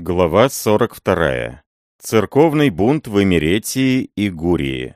Глава 42. Церковный бунт в Эмеретии и Гурии.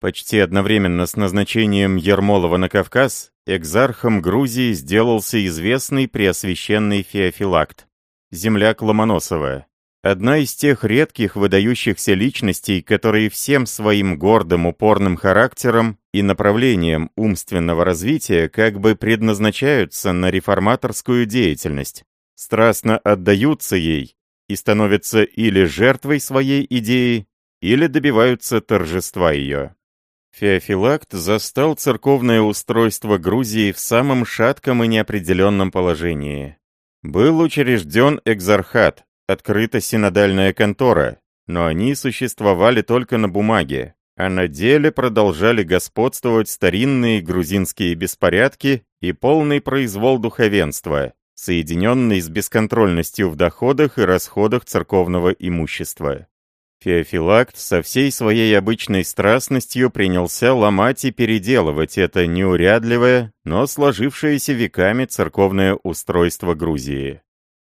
Почти одновременно с назначением Ермолова на Кавказ, экзархом Грузии сделался известный преосвященный Феофилакт, земляк Ломоносова, одна из тех редких выдающихся личностей, которые всем своим гордым упорным характером и направлением умственного развития как бы предназначаются на реформаторскую деятельность страстно отдаются ей и становятся или жертвой своей идеи, или добиваются торжества ее. Феофилакт застал церковное устройство Грузии в самом шатком и неопределенном положении. Был учрежден экзархат, открыта синодальная контора, но они существовали только на бумаге, а на деле продолжали господствовать старинные грузинские беспорядки и полный произвол духовенства, соединенный с бесконтрольностью в доходах и расходах церковного имущества. Феофилакт со всей своей обычной страстностью принялся ломать и переделывать это неурядливое, но сложившееся веками церковное устройство Грузии.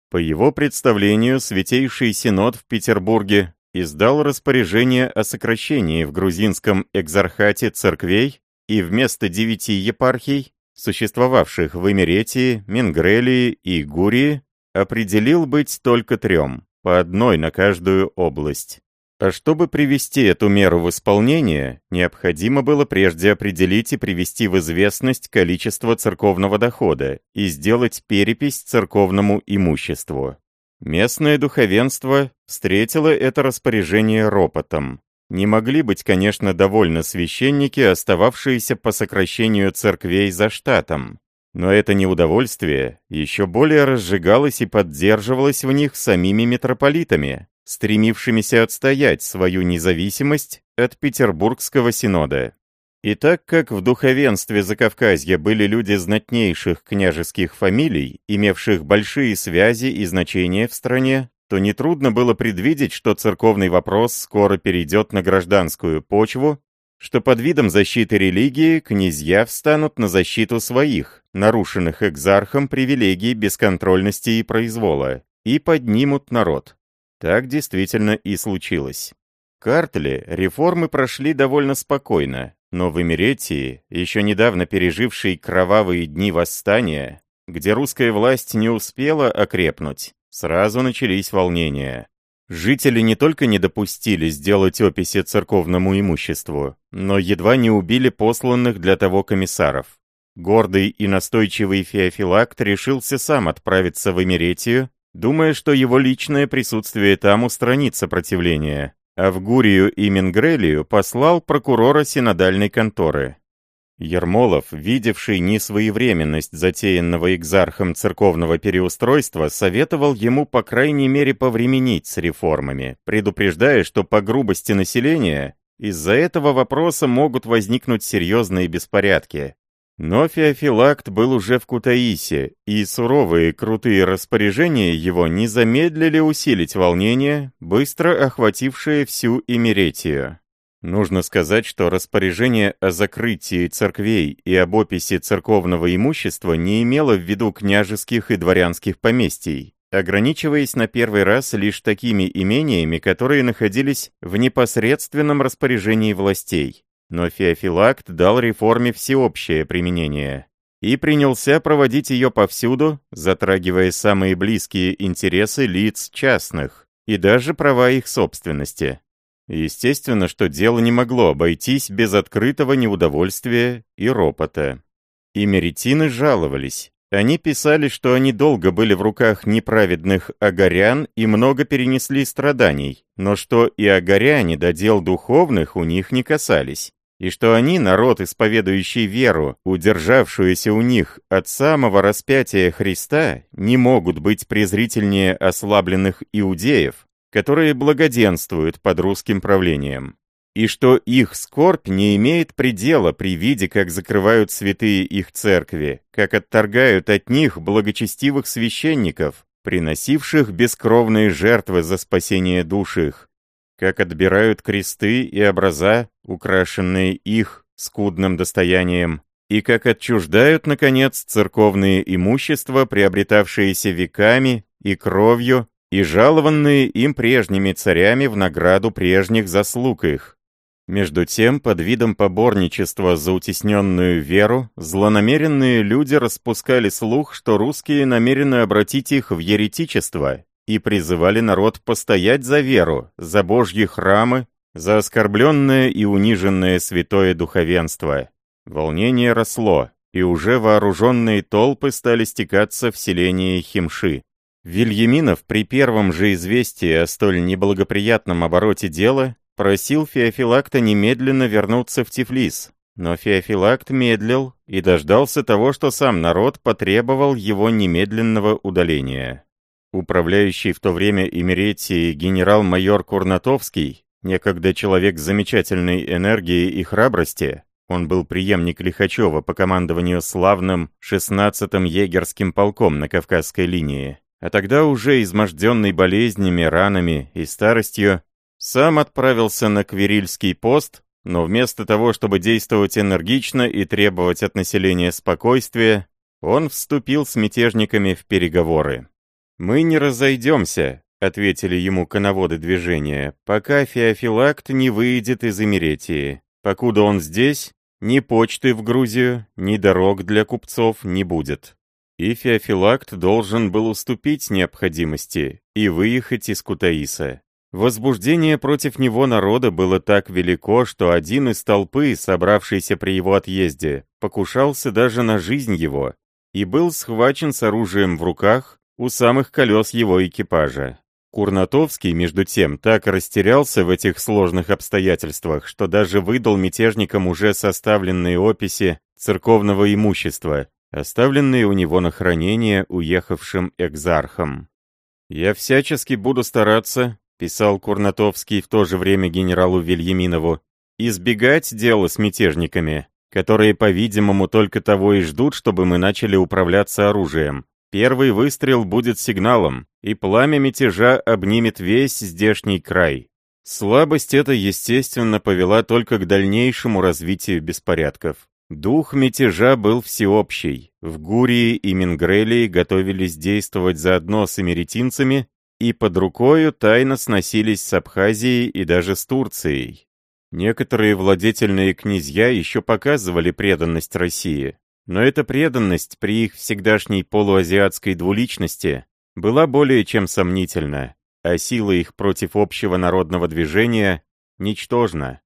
По его представлению, Святейший Синод в Петербурге издал распоряжение о сокращении в грузинском экзархате церквей и вместо девяти епархий существовавших в Эмеретии, Менгрелии и Гурии, определил быть только трем, по одной на каждую область. А чтобы привести эту меру в исполнение, необходимо было прежде определить и привести в известность количество церковного дохода и сделать перепись церковному имуществу. Местное духовенство встретило это распоряжение ропотом. Не могли быть, конечно, довольны священники, остававшиеся по сокращению церквей за штатом. Но это неудовольствие еще более разжигалось и поддерживалось в них самими митрополитами, стремившимися отстоять свою независимость от Петербургского синода. И так как в духовенстве Закавказья были люди знатнейших княжеских фамилий, имевших большие связи и значения в стране, то нетрудно было предвидеть, что церковный вопрос скоро перейдет на гражданскую почву, что под видом защиты религии князья встанут на защиту своих, нарушенных экзархом привилегий бесконтрольности и произвола, и поднимут народ. Так действительно и случилось. В Картле реформы прошли довольно спокойно, но в Эмеретии, еще недавно пережившей кровавые дни восстания, где русская власть не успела окрепнуть, Сразу начались волнения. Жители не только не допустили сделать описи церковному имуществу, но едва не убили посланных для того комиссаров. Гордый и настойчивый Феофилакт решился сам отправиться в Эмеретию, думая, что его личное присутствие там устранит сопротивление, а в Гурию и Менгрелию послал прокурора синодальной конторы. Ермолов, видевший несвоевременность затеянного экзархом церковного переустройства, советовал ему по крайней мере повременить с реформами, предупреждая, что по грубости населения из-за этого вопроса могут возникнуть серьезные беспорядки. Но Феофилакт был уже в Кутаисе, и суровые крутые распоряжения его не замедлили усилить волнение, быстро охватившее всю Эмеретию. Нужно сказать, что распоряжение о закрытии церквей и об описи церковного имущества не имело в виду княжеских и дворянских поместий, ограничиваясь на первый раз лишь такими имениями, которые находились в непосредственном распоряжении властей. Но Феофилакт дал реформе всеобщее применение и принялся проводить ее повсюду, затрагивая самые близкие интересы лиц частных и даже права их собственности. Естественно, что дело не могло обойтись без открытого неудовольствия и ропота. И меритины жаловались. Они писали, что они долго были в руках неправедных агарян и много перенесли страданий, но что и агаряне до дел духовных у них не касались, и что они, народ, исповедующий веру, удержавшуюся у них от самого распятия Христа, не могут быть презрительнее ослабленных иудеев, которые благоденствуют под русским правлением, и что их скорбь не имеет предела при виде, как закрывают святые их церкви, как отторгают от них благочестивых священников, приносивших бескровные жертвы за спасение душ их, как отбирают кресты и образа, украшенные их скудным достоянием, и как отчуждают, наконец, церковные имущества, приобретавшиеся веками и кровью и жалованные им прежними царями в награду прежних заслуг их. Между тем, под видом поборничества за утесненную веру, злонамеренные люди распускали слух, что русские намерены обратить их в еретичество и призывали народ постоять за веру, за Божьи храмы, за оскорбленное и униженное святое духовенство. Волнение росло, и уже вооруженные толпы стали стекаться в селение Химши. Вильяминов при первом же известии о столь неблагоприятном обороте дела просил Феофилакта немедленно вернуться в Тифлис, но Феофилакт медлил и дождался того, что сам народ потребовал его немедленного удаления. Управляющий в то время Имеретией генерал-майор Курнатовский, некогда человек замечательной энергии и храбрости, он был преемник Лихачева по командованию славным 16-м егерским полком на Кавказской линии, а тогда уже изможденный болезнями, ранами и старостью, сам отправился на Квирильский пост, но вместо того, чтобы действовать энергично и требовать от населения спокойствия, он вступил с мятежниками в переговоры. «Мы не разойдемся», — ответили ему коноводы движения, «пока Феофилакт не выйдет из Эмеретии. Покуда он здесь, ни почты в Грузию, ни дорог для купцов не будет». И Феофилакт должен был уступить необходимости и выехать из Кутаиса. Возбуждение против него народа было так велико, что один из толпы, собравшийся при его отъезде, покушался даже на жизнь его и был схвачен с оружием в руках у самых колес его экипажа. Курнатовский, между тем, так растерялся в этих сложных обстоятельствах, что даже выдал мятежникам уже составленные описи церковного имущества, оставленные у него на хранение уехавшим экзархом. «Я всячески буду стараться, писал Курнатовский в то же время генералу Вильяминову, избегать дела с мятежниками, которые, по-видимому, только того и ждут, чтобы мы начали управляться оружием. Первый выстрел будет сигналом, и пламя мятежа обнимет весь здешний край. Слабость эта, естественно, повела только к дальнейшему развитию беспорядков. Дух мятежа был всеобщий. В Гурии и Мингрелии готовились действовать заодно с эмеретинцами и под рукою тайно сносились с Абхазией и даже с Турцией. Некоторые владетельные князья еще показывали преданность России, но эта преданность при их всегдашней полуазиатской двуличности была более чем сомнительна, а сила их против общего народного движения ничтожна.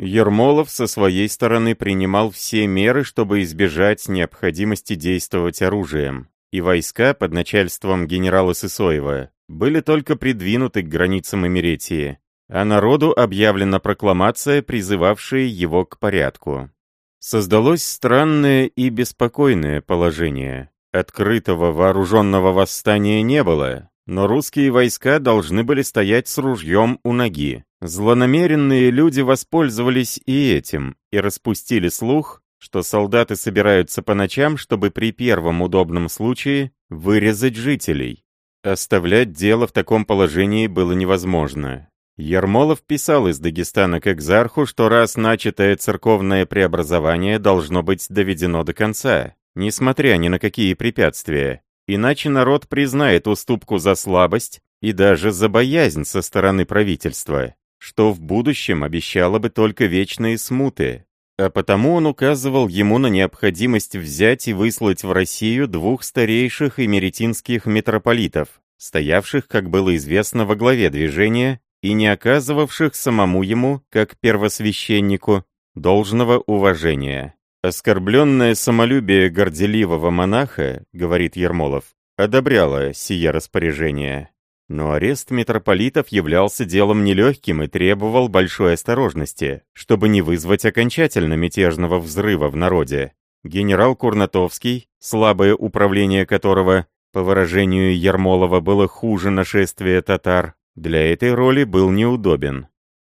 Ермолов со своей стороны принимал все меры, чтобы избежать необходимости действовать оружием, и войска под начальством генерала Сысоева были только придвинуты к границам Эмеретии, а народу объявлена прокламация, призывавшая его к порядку. Создалось странное и беспокойное положение. Открытого вооруженного восстания не было, но русские войска должны были стоять с ружьем у ноги. Злонамеренные люди воспользовались и этим, и распустили слух, что солдаты собираются по ночам, чтобы при первом удобном случае вырезать жителей. Оставлять дело в таком положении было невозможно. Ермолов писал из Дагестана к экзарху, что раз начатое церковное преобразование должно быть доведено до конца, несмотря ни на какие препятствия, иначе народ признает уступку за слабость и даже за боязнь со стороны правительства, что в будущем обещало бы только вечные смуты, а потому он указывал ему на необходимость взять и выслать в Россию двух старейших эмеретинских митрополитов, стоявших, как было известно, во главе движения и не оказывавших самому ему, как первосвященнику, должного уважения. «Оскорбленное самолюбие горделивого монаха, — говорит Ермолов, — одобряло сие распоряжение. Но арест митрополитов являлся делом нелегким и требовал большой осторожности, чтобы не вызвать окончательно мятежного взрыва в народе. Генерал Курнатовский, слабое управление которого, по выражению Ермолова, было хуже нашествия татар, для этой роли был неудобен.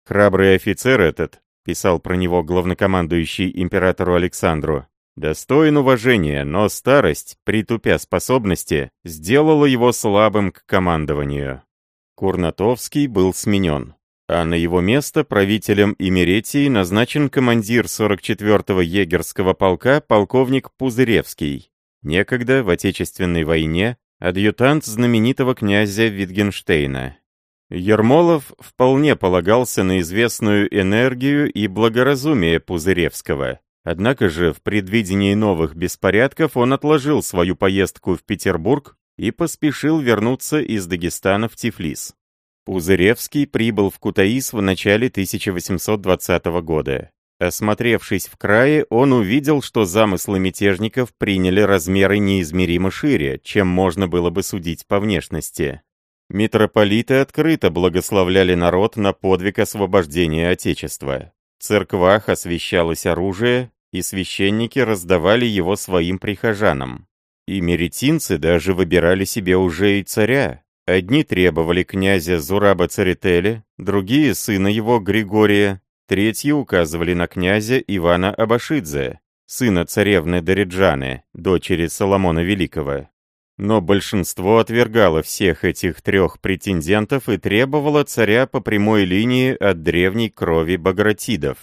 Храбрый офицер этот, писал про него главнокомандующий императору Александру, Достоин уважения, но старость, притупя способности, сделала его слабым к командованию. Курнатовский был сменен, а на его место правителем Имеретии назначен командир 44-го егерского полка полковник Пузыревский, некогда в Отечественной войне адъютант знаменитого князя Витгенштейна. Ермолов вполне полагался на известную энергию и благоразумие Пузыревского. Однако же в предвидении новых беспорядков он отложил свою поездку в Петербург и поспешил вернуться из Дагестана в Тифлис. Пузыревский прибыл в Кутаис в начале 1820 года. Осмотревшись в крае, он увидел, что замыслы мятежников приняли размеры неизмеримо шире, чем можно было бы судить по внешности. Митрополиты открыто благословляли народ на подвиг освобождения Отечества. Церквах освещалось оружие, и священники раздавали его своим прихожанам. И меретинцы даже выбирали себе уже и царя. Одни требовали князя Зураба Церетели, другие — сына его Григория, третьи указывали на князя Ивана Абашидзе, сына царевны Дариджаны, дочери Соломона Великого. Но большинство отвергало всех этих трех претендентов и требовало царя по прямой линии от древней крови багратидов.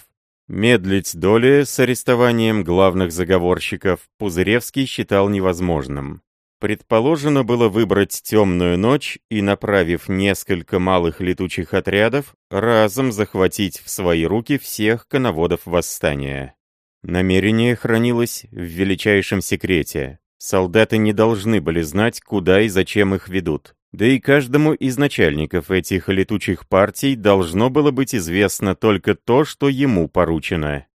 Медлить доли с арестованием главных заговорщиков Пузыревский считал невозможным. Предположено было выбрать темную ночь и, направив несколько малых летучих отрядов, разом захватить в свои руки всех коноводов восстания. Намерение хранилось в величайшем секрете. Солдаты не должны были знать, куда и зачем их ведут. Да и каждому из начальников этих летучих партий должно было быть известно только то, что ему поручено.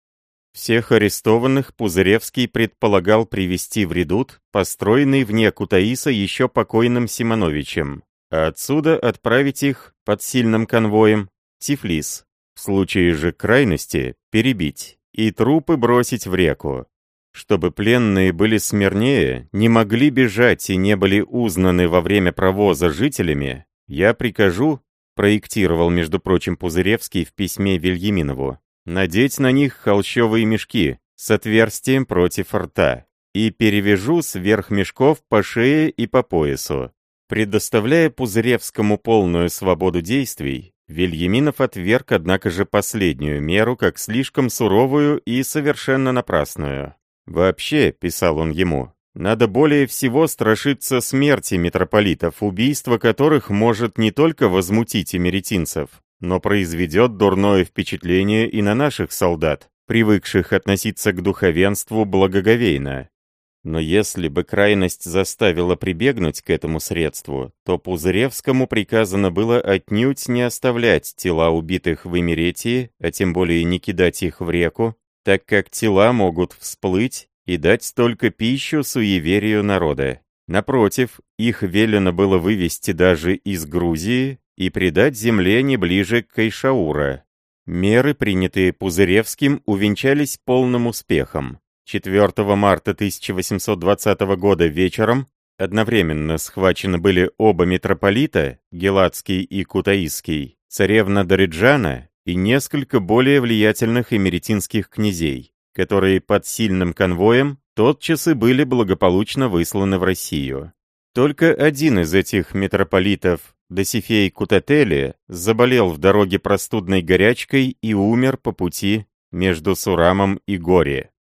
Всех арестованных Пузыревский предполагал привести в редут, построенный вне Кутаиса еще покойным Симоновичем, а отсюда отправить их под сильным конвоем Тифлис, в случае же крайности перебить и трупы бросить в реку, чтобы пленные были смирнее, не могли бежать и не были узнаны во время провоза жителями, я прикажу, проектировал, между прочим, Пузыревский в письме Вильяминову, надеть на них холщовые мешки с отверстием против рта и перевяжу сверх мешков по шее и по поясу. Предоставляя Пузыревскому полную свободу действий, Вильяминов отверг, однако же, последнюю меру как слишком суровую и совершенно напрасную. «Вообще», — писал он ему, — «надо более всего страшиться смерти митрополитов, убийство которых может не только возмутить эмеретинцев, но произведет дурное впечатление и на наших солдат, привыкших относиться к духовенству благоговейно. Но если бы крайность заставила прибегнуть к этому средству, то Пузыревскому приказано было отнюдь не оставлять тела убитых в Эмеретии, а тем более не кидать их в реку, так как тела могут всплыть и дать только пищу суеверию народа. Напротив, их велено было вывести даже из Грузии и предать земле не ближе к Кайшаура. Меры, принятые Пузыревским, увенчались полным успехом. 4 марта 1820 года вечером одновременно схвачены были оба митрополита, Геладский и Кутаисский, царевна Дариджана и несколько более влиятельных эмеретинских князей, которые под сильным конвоем тотчас и были благополучно высланы в Россию. Только один из этих митрополитов, Досифей Кутатели, заболел в дороге простудной горячкой и умер по пути между Сурамом и Горе.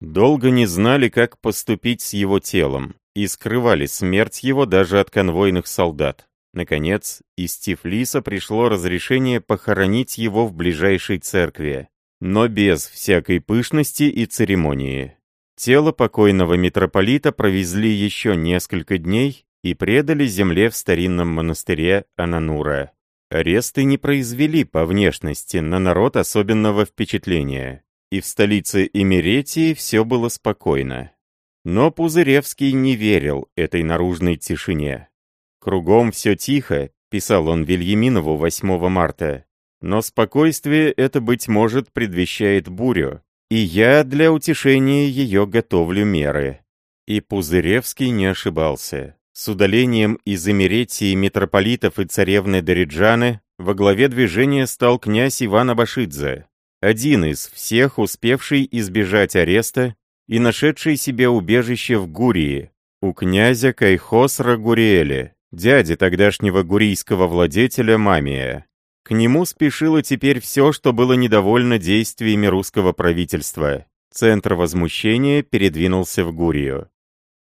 Долго не знали, как поступить с его телом, и скрывали смерть его даже от конвойных солдат. Наконец, из Тифлиса пришло разрешение похоронить его в ближайшей церкви, но без всякой пышности и церемонии. Тело покойного митрополита провезли еще несколько дней и предали земле в старинном монастыре Ананура. Аресты не произвели по внешности на народ особенного впечатления, и в столице Эмеретии все было спокойно. Но Пузыревский не верил этой наружной тишине. «Кругом все тихо», — писал он Вильяминову 8 марта. «Но спокойствие это, быть может, предвещает бурю, и я для утешения ее готовлю меры». И Пузыревский не ошибался. С удалением из Эмеретии митрополитов и царевны Дориджаны во главе движения стал князь Иван Абашидзе, один из всех успевший избежать ареста и нашедший себе убежище в Гурии, у князя Кайхосра Гуриэля, дяди тогдашнего гурийского владетеля Мамия. К нему спешило теперь все, что было недовольно действиями русского правительства. Центр возмущения передвинулся в Гурию.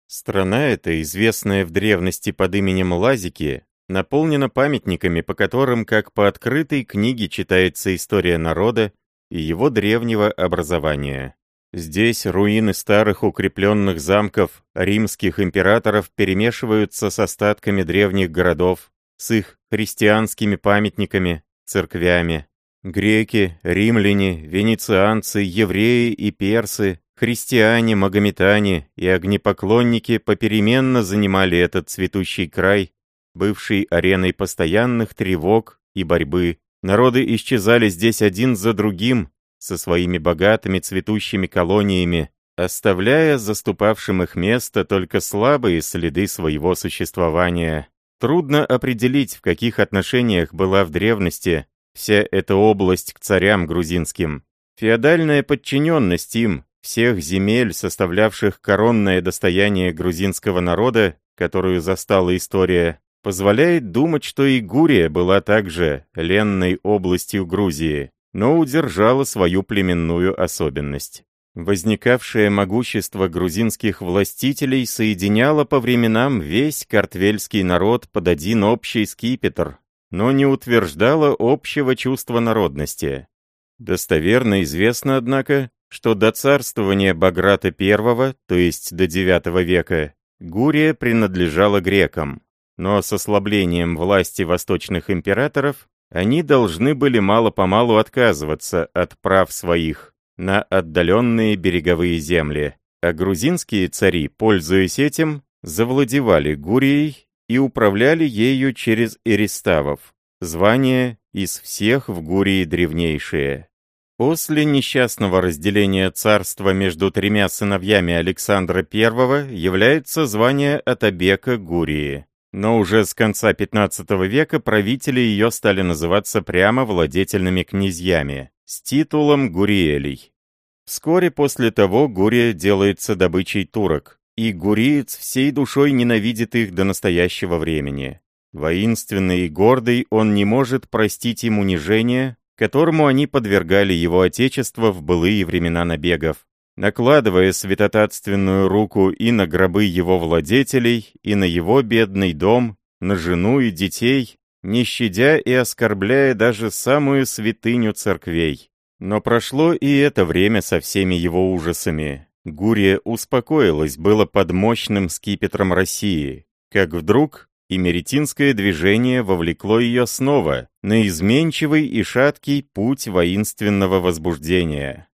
Страна эта, известная в древности под именем Лазики, наполнена памятниками, по которым, как по открытой книге, читается история народа и его древнего образования. Здесь руины старых укрепленных замков римских императоров перемешиваются с остатками древних городов, с их христианскими памятниками, церквями. Греки, римляне, венецианцы, евреи и персы, христиане, магометане и огнепоклонники попеременно занимали этот цветущий край, бывший ареной постоянных тревог и борьбы. Народы исчезали здесь один за другим, со своими богатыми цветущими колониями, оставляя заступавшим их место только слабые следы своего существования. Трудно определить, в каких отношениях была в древности вся эта область к царям грузинским. Феодальная подчиненность им, всех земель, составлявших коронное достояние грузинского народа, которую застала история, позволяет думать, что и Гурия была также ленной областью Грузии, но удержала свою племенную особенность. Возникавшее могущество грузинских властителей соединяло по временам весь картвельский народ под один общий скипетр, но не утверждало общего чувства народности. Достоверно известно, однако, что до царствования Баграта I, то есть до IX века, Гурия принадлежала грекам, но с ослаблением власти восточных императоров они должны были мало-помалу отказываться от прав своих на отдаленные береговые земли, а грузинские цари, пользуясь этим, завладевали Гурией и управляли ею через Эриставов, звание из всех в Гурии древнейшее. После несчастного разделения царства между тремя сыновьями Александра I является звание Атабека Гурии. Но уже с конца XV века правители ее стали называться прямо владетельными князьями, с титулом Гуриэлей. Вскоре после того Гурия делается добычей турок, и гуриец всей душой ненавидит их до настоящего времени. Воинственный и гордый, он не может простить им унижение, которому они подвергали его отечество в былые времена набегов накладывая святотатственную руку и на гробы его владетелей, и на его бедный дом, на жену и детей, не щадя и оскорбляя даже самую святыню церквей. Но прошло и это время со всеми его ужасами. Гурия успокоилась было под мощным скипетром России, как вдруг и меретинское движение вовлекло ее снова на изменчивый и шаткий путь воинственного возбуждения.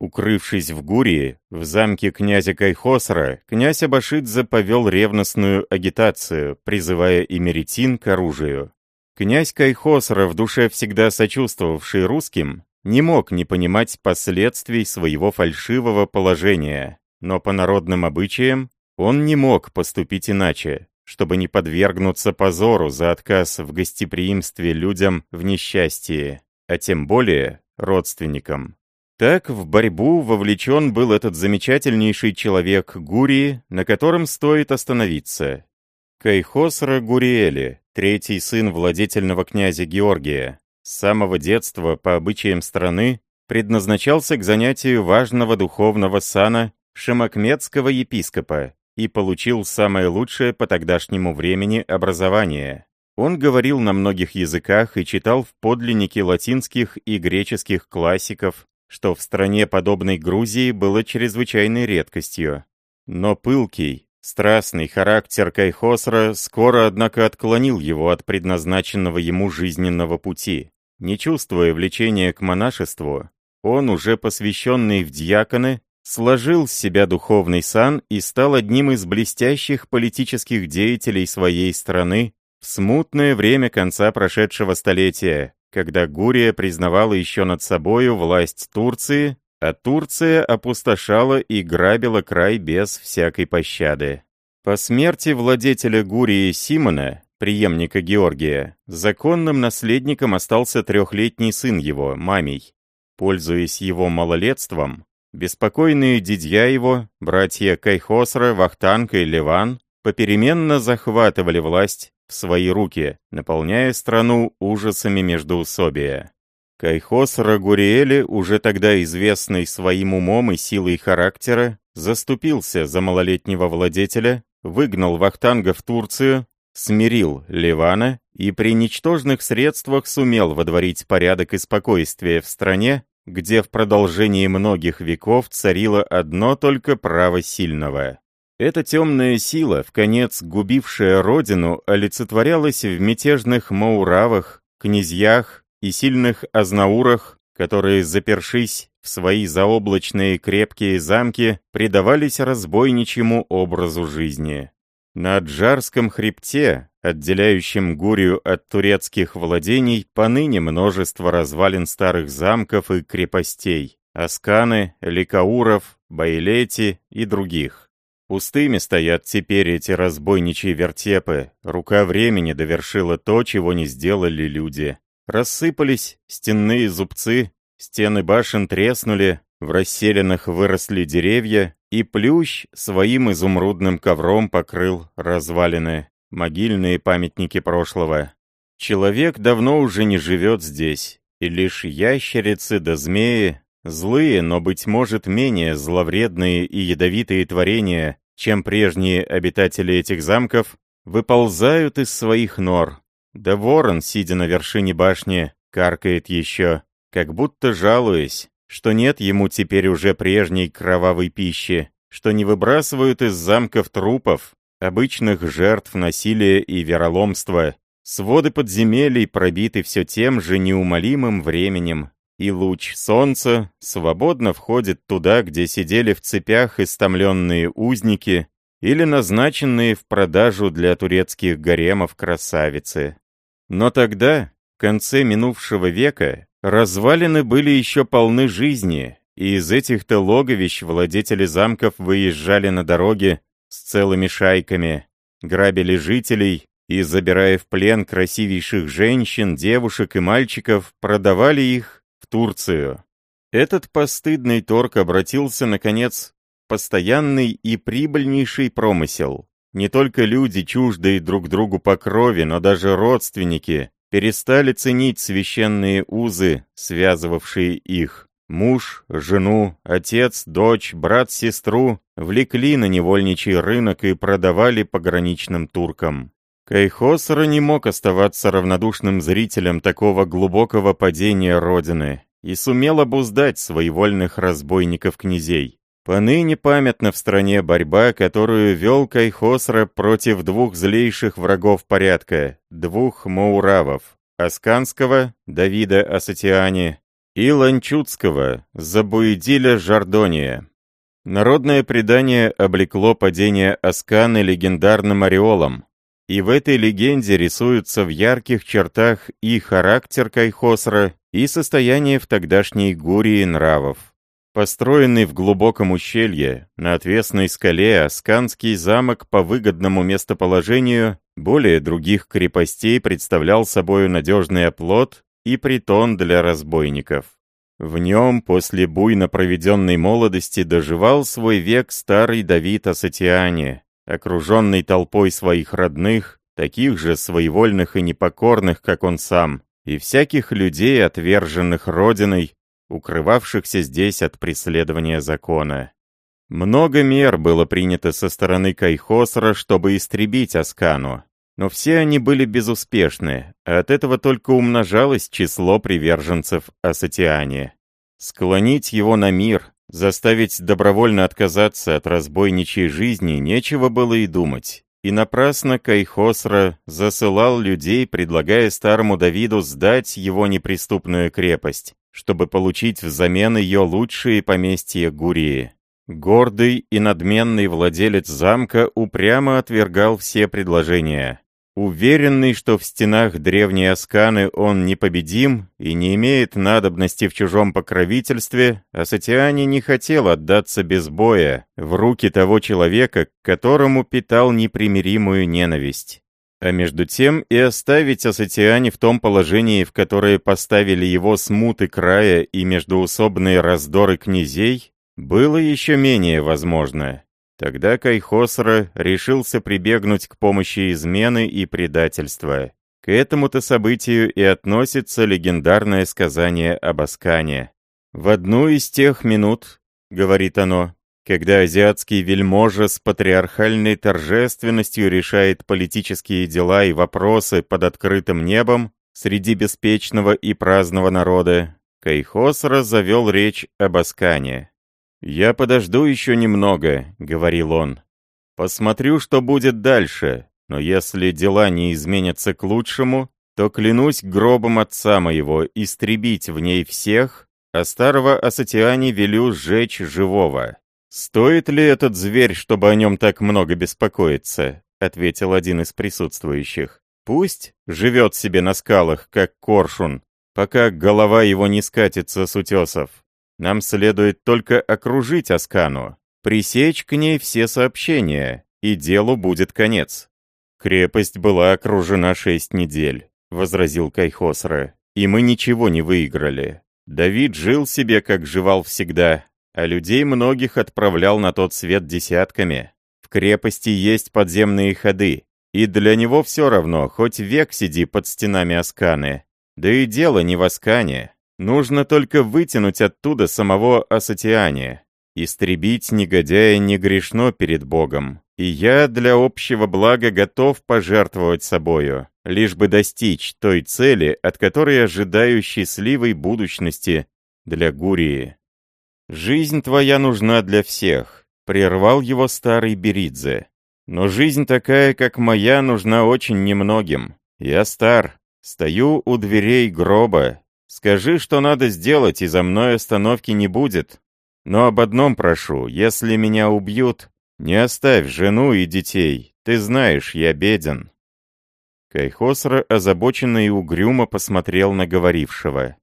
Укрывшись в Гурии, в замке князя Кайхосра, князь Абашидзе повел ревностную агитацию, призывая Имеретин к оружию. Князь Кайхосра, в душе всегда сочувствовавший русским, не мог не понимать последствий своего фальшивого положения, но по народным обычаям он не мог поступить иначе, чтобы не подвергнуться позору за отказ в гостеприимстве людям в несчастье, а тем более родственникам. Так в борьбу вовлечен был этот замечательнейший человек Гурии, на котором стоит остановиться. Кайхосра Гуриэли, третий сын владетельного князя Георгия, с самого детства по обычаям страны предназначался к занятию важного духовного сана шамакметского епископа и получил самое лучшее по тогдашнему времени образование. Он говорил на многих языках и читал в подлиннике латинских и греческих классиков, что в стране подобной Грузии было чрезвычайной редкостью. Но пылкий, страстный характер Кайхосра скоро, однако, отклонил его от предназначенного ему жизненного пути. Не чувствуя влечения к монашеству, он, уже посвященный в дьяконы, сложил с себя духовный сан и стал одним из блестящих политических деятелей своей страны в смутное время конца прошедшего столетия, когда Гурия признавала еще над собою власть Турции, а Турция опустошала и грабила край без всякой пощады. По смерти владетеля Гурии Симона, преемника Георгия, законным наследником остался трехлетний сын его, Мамий. Пользуясь его малолетством, беспокойные дядья его, братья Кайхосра, Вахтанг и Ливан, попеременно захватывали власть в свои руки, наполняя страну ужасами междоусобия. Кайхос Рагуриэли, уже тогда известный своим умом и силой характера, заступился за малолетнего владетеля, выгнал Вахтанга в Турцию, смирил Ливана и при ничтожных средствах сумел водворить порядок и спокойствие в стране, где в продолжении многих веков царило одно только право сильного. Эта темная сила, в конец губившая родину, олицетворялась в мятежных мауравах, князьях и сильных азнаурах, которые, запершись в свои заоблачные крепкие замки, предавались разбойничьему образу жизни. На Аджарском хребте, отделяющем Гурию от турецких владений, поныне множество развалин старых замков и крепостей, Асканы, Ликауров, Байлети и других. Пустыми стоят теперь эти разбойничьи вертепы. Рука времени довершила то, чего не сделали люди. Рассыпались стенные зубцы, стены башен треснули, в расселенных выросли деревья, и плющ своим изумрудным ковром покрыл развалины, могильные памятники прошлого. Человек давно уже не живет здесь, и лишь ящерицы да змеи, злые, но, быть может, менее зловредные и ядовитые творения, чем прежние обитатели этих замков, выползают из своих нор. Да ворон, сидя на вершине башни, каркает еще, как будто жалуясь, что нет ему теперь уже прежней кровавой пищи, что не выбрасывают из замков трупов, обычных жертв насилия и вероломства. Своды подземелий пробиты все тем же неумолимым временем, и луч солнца свободно входит туда, где сидели в цепях истомленные узники или назначенные в продажу для турецких гаремов красавицы. Но тогда, в конце минувшего века, развалины были еще полны жизни, и из этих-то логовищ владетели замков выезжали на дороге с целыми шайками, грабили жителей и, забирая в плен красивейших женщин, девушек и мальчиков, продавали их Турцию. Этот постыдный торг обратился, наконец, в постоянный и прибыльнейший промысел. Не только люди, чуждые друг другу по крови, но даже родственники, перестали ценить священные узы, связывавшие их. Муж, жену, отец, дочь, брат, сестру влекли на невольничий рынок и продавали пограничным туркам. Кайхосра не мог оставаться равнодушным зрителем такого глубокого падения Родины и сумел обуздать своевольных разбойников-князей. Поныне памятна в стране борьба, которую вел Кайхосра против двух злейших врагов порядка, двух мауравов, Асканского, Давида Асатиани, и Ланчутского, Забуидиля Жардония. Народное предание облекло падение Асканы легендарным ореолом, и в этой легенде рисуются в ярких чертах и характер Кайхосра, и состояние в тогдашней Гурии нравов. Построенный в глубоком ущелье, на отвесной скале, Асканский замок по выгодному местоположению более других крепостей представлял собою надежный оплот и притон для разбойников. В нем после буйно проведенной молодости доживал свой век старый Давид Асатиане, окруженный толпой своих родных, таких же своевольных и непокорных, как он сам, и всяких людей, отверженных родиной, укрывавшихся здесь от преследования закона. Много мер было принято со стороны Кайхосра, чтобы истребить Аскану, но все они были безуспешны, а от этого только умножалось число приверженцев Асатиане. Склонить его на мир, Заставить добровольно отказаться от разбойничьей жизни нечего было и думать. И напрасно Кайхосра засылал людей, предлагая старому Давиду сдать его неприступную крепость, чтобы получить взамен ее лучшие поместья Гурии. Гордый и надменный владелец замка упрямо отвергал все предложения. Уверенный, что в стенах древней Асканы он непобедим и не имеет надобности в чужом покровительстве, Асатиане не хотел отдаться без боя в руки того человека, к которому питал непримиримую ненависть. А между тем и оставить Асатиане в том положении, в которое поставили его смуты края и междуусобные раздоры князей, было еще менее возможно. Тогда Кайхосра решился прибегнуть к помощи измены и предательства. К этому-то событию и относится легендарное сказание об Аскане. «В одну из тех минут, — говорит оно, — когда азиатский вельможа с патриархальной торжественностью решает политические дела и вопросы под открытым небом среди беспечного и праздного народа, Кайхосра завел речь об Аскане. «Я подожду еще немного», — говорил он. «Посмотрю, что будет дальше, но если дела не изменятся к лучшему, то клянусь гробом отца моего истребить в ней всех, а старого Асатиане велю сжечь живого». «Стоит ли этот зверь, чтобы о нем так много беспокоиться?» — ответил один из присутствующих. «Пусть живет себе на скалах, как коршун, пока голова его не скатится с утесов. Нам следует только окружить Аскану, пресечь к ней все сообщения, и делу будет конец». «Крепость была окружена шесть недель», — возразил Кайхосра, — «и мы ничего не выиграли. Давид жил себе, как жевал всегда, а людей многих отправлял на тот свет десятками. В крепости есть подземные ходы, и для него все равно, хоть век сиди под стенами Асканы. Да и дело не в Аскане. Нужно только вытянуть оттуда самого Асатиане. Истребить негодяя не грешно перед Богом. И я для общего блага готов пожертвовать собою, лишь бы достичь той цели, от которой ожидаю счастливой будущности для Гурии. «Жизнь твоя нужна для всех», — прервал его старый Беридзе. «Но жизнь такая, как моя, нужна очень немногим. Я стар, стою у дверей гроба. Скажи, что надо сделать, и за мной остановки не будет. Но об одном прошу, если меня убьют, не оставь жену и детей, ты знаешь, я беден». Кайхосра озабоченно и угрюмо посмотрел на говорившего.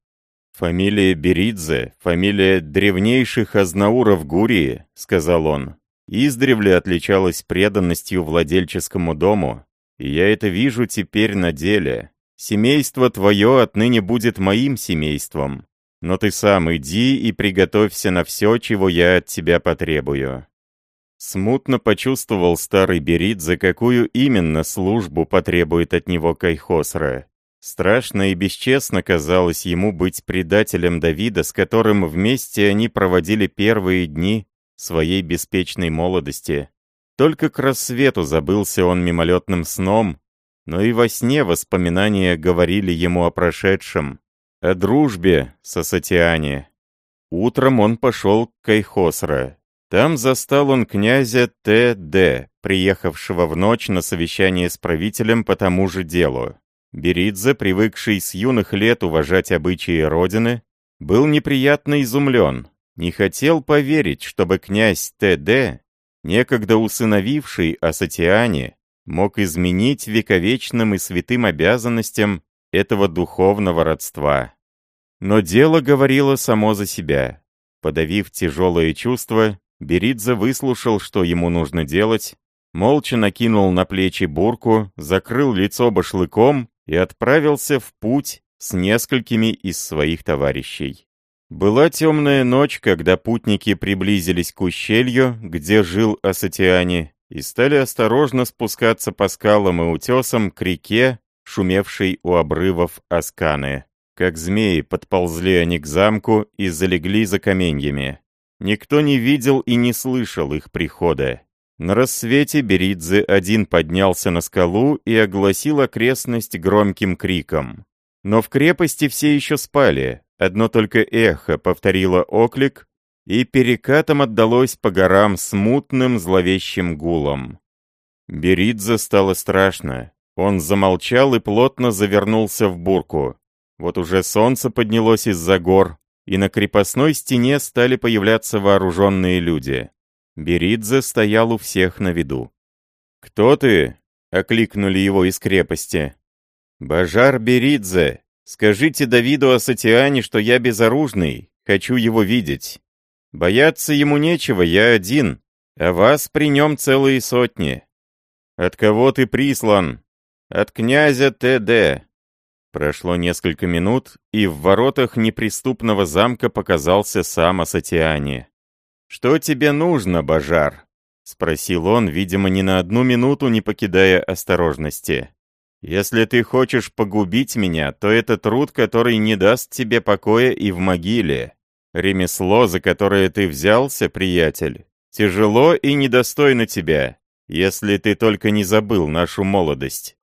«Фамилия Беридзе, фамилия древнейших азнауров Гурии», — сказал он, — «издревле отличалась преданностью владельческому дому, и я это вижу теперь на деле. Семейство твое отныне будет моим семейством, но ты сам иди и приготовься на все, чего я от тебя потребую». Смутно почувствовал старый Беридзе, какую именно службу потребует от него Кайхосра. Страшно и бесчестно казалось ему быть предателем Давида, с которым вместе они проводили первые дни своей беспечной молодости. Только к рассвету забылся он мимолетным сном, но и во сне воспоминания говорили ему о прошедшем, о дружбе с Асатиане. Утром он пошел к Кайхосра. Там застал он князя Т.Д., приехавшего в ночь на совещание с правителем по тому же делу. Беридзе, привыкший с юных лет уважать обычаи Родины, был неприятно изумлен, не хотел поверить, чтобы князь Т.Д., некогда усыновивший Асатиане, мог изменить вековечным и святым обязанностям этого духовного родства. Но дело говорило само за себя. Подавив тяжелые чувства, Беридзе выслушал, что ему нужно делать, молча накинул на плечи бурку, закрыл лицо башлыком и отправился в путь с несколькими из своих товарищей. Была темная ночь, когда путники приблизились к ущелью, где жил Асатиане, и стали осторожно спускаться по скалам и утесам к реке, шумевшей у обрывов Асканы. Как змеи подползли они к замку и залегли за каменьями. Никто не видел и не слышал их прихода. На рассвете Беридзе один поднялся на скалу и огласил окрестность громким криком. Но в крепости все еще спали, одно только эхо повторило оклик, и перекатом отдалось по горам смутным зловещим гулом. Беридзе стало страшно. Он замолчал и плотно завернулся в бурку. Вот уже солнце поднялось из-за гор, и на крепостной стене стали появляться вооруженные люди. Беридзе стоял у всех на виду. «Кто ты?» — окликнули его из крепости. «Бажар Беридзе, скажите Давиду Асатиане, что я безоружный, хочу его видеть. Бояться ему нечего, я один, а вас при нем целые сотни. От кого ты прислан? От князя Т.Д. Прошло несколько минут, и в воротах неприступного замка показался сам Асатиане. «Что тебе нужно, Бажар?» — спросил он, видимо, ни на одну минуту не покидая осторожности. «Если ты хочешь погубить меня, то это труд, который не даст тебе покоя и в могиле. Ремесло, за которое ты взялся, приятель, Тяжело и недостойно тебя, если ты только не забыл нашу молодость».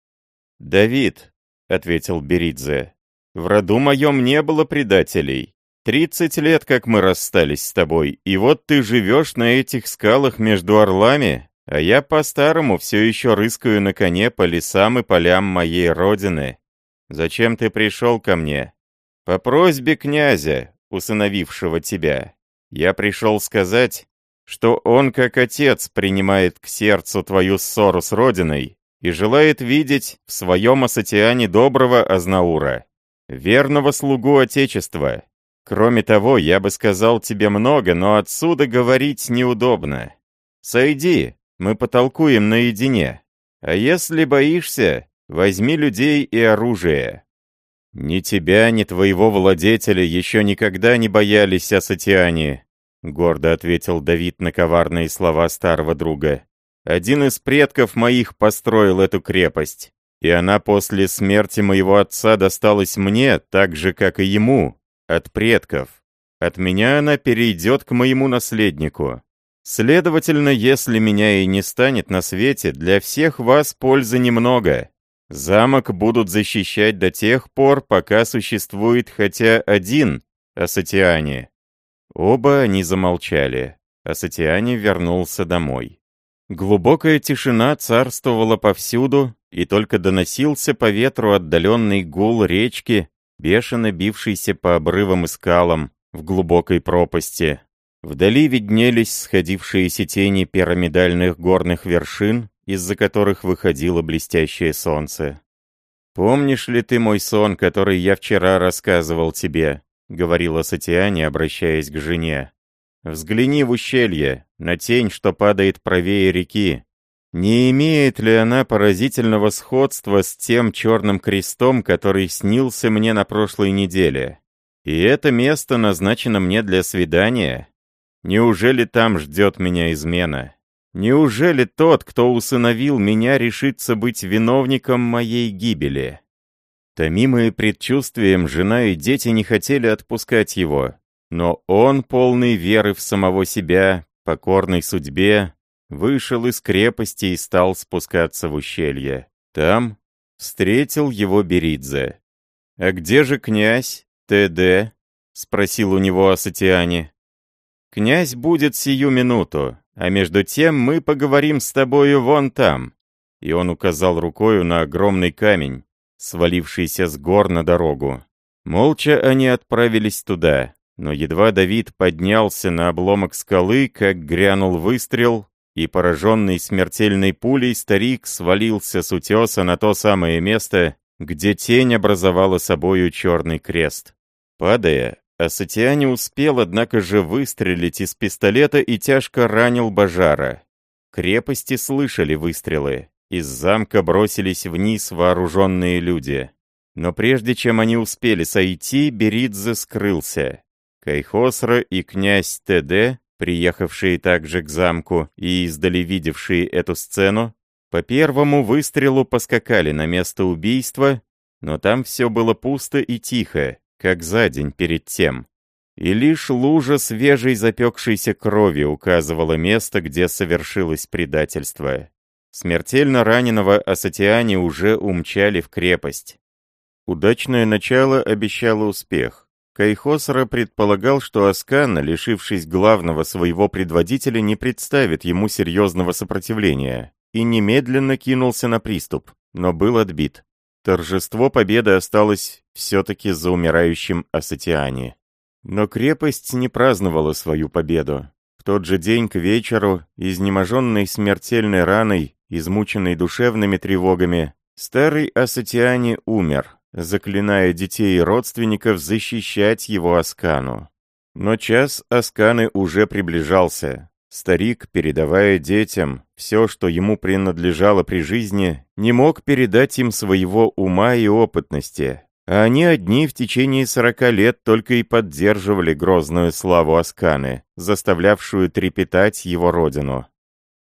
«Давид», — ответил Беридзе, — «в роду моем не было предателей. Тридцать лет, как мы расстались с тобой, и вот ты живешь на этих скалах между орлами, а я по-старому все еще рыскаю на коне по лесам и полям моей родины. Зачем ты пришел ко мне? По просьбе князя, усыновившего тебя. Я пришел сказать, что он, как отец, принимает к сердцу твою ссору с родиной и желает видеть в своем Асатиане доброго Азнаура, верного слугу Отечества. Кроме того, я бы сказал тебе много, но отсюда говорить неудобно. Сойди, мы потолкуем наедине. А если боишься, возьми людей и оружие. Ни тебя, ни твоего владетеля еще никогда не боялись Асатиане, гордо ответил Давид на коварные слова старого друга. Один из предков моих построил эту крепость, и она после смерти моего отца досталась мне, так же, как и ему, от предков. От меня она перейдет к моему наследнику. Следовательно, если меня и не станет на свете, для всех вас пользы немного. Замок будут защищать до тех пор, пока существует хотя один Асатиане. Оба они замолчали. Асатиане вернулся домой. Глубокая тишина царствовала повсюду, и только доносился по ветру отдаленный гул речки, бешено бившийся по обрывам и скалам в глубокой пропасти. Вдали виднелись сходившиеся тени пирамидальных горных вершин, из-за которых выходило блестящее солнце. «Помнишь ли ты мой сон, который я вчера рассказывал тебе?» — говорила Сатиане, обращаясь к жене. Взгляни в ущелье, на тень, что падает правее реки. Не имеет ли она поразительного сходства с тем черным крестом, который снился мне на прошлой неделе? И это место назначено мне для свидания? Неужели там ждет меня измена? Неужели тот, кто усыновил меня, решится быть виновником моей гибели? Томимые предчувствием, жена и дети не хотели отпускать его, но он, полный веры в самого себя, покорной судьбе, вышел из крепости и стал спускаться в ущелье. Там встретил его Беридзе. «А где же князь, ТД?» — спросил у него Асатиане. «Князь будет сию минуту, а между тем мы поговорим с тобою вон там». И он указал рукою на огромный камень, свалившийся с гор на дорогу. Молча они отправились туда. Но едва Давид поднялся на обломок скалы, как грянул выстрел, и пораженный смертельной пулей старик свалился с утеса на то самое место, где тень образовала собою черный крест. Падая, Асатиане успел, однако же, выстрелить из пистолета и тяжко ранил Бажара. Крепости слышали выстрелы. Из замка бросились вниз вооруженные люди. Но прежде чем они успели сойти, Беридзе скрылся. Кайхосра и князь ТД, приехавшие также к замку и издали видевшие эту сцену, по первому выстрелу поскакали на место убийства, но там все было пусто и тихо, как за день перед тем. И лишь лужа свежей запекшейся крови указывала место, где совершилось предательство. Смертельно раненого Асатиане уже умчали в крепость. Удачное начало обещало успех. Кайхосра предполагал, что Аскана, лишившись главного своего предводителя, не представит ему серьезного сопротивления, и немедленно кинулся на приступ, но был отбит. Торжество победы осталось все-таки за умирающим Асатиане. Но крепость не праздновала свою победу. В тот же день к вечеру, изнеможенный смертельной раной, измученный душевными тревогами, старый Асатиане умер, заклиная детей и родственников защищать его Аскану. Но час Асканы уже приближался. Старик, передавая детям все, что ему принадлежало при жизни, не мог передать им своего ума и опытности, а они одни в течение сорока лет только и поддерживали грозную славу Асканы, заставлявшую трепетать его родину.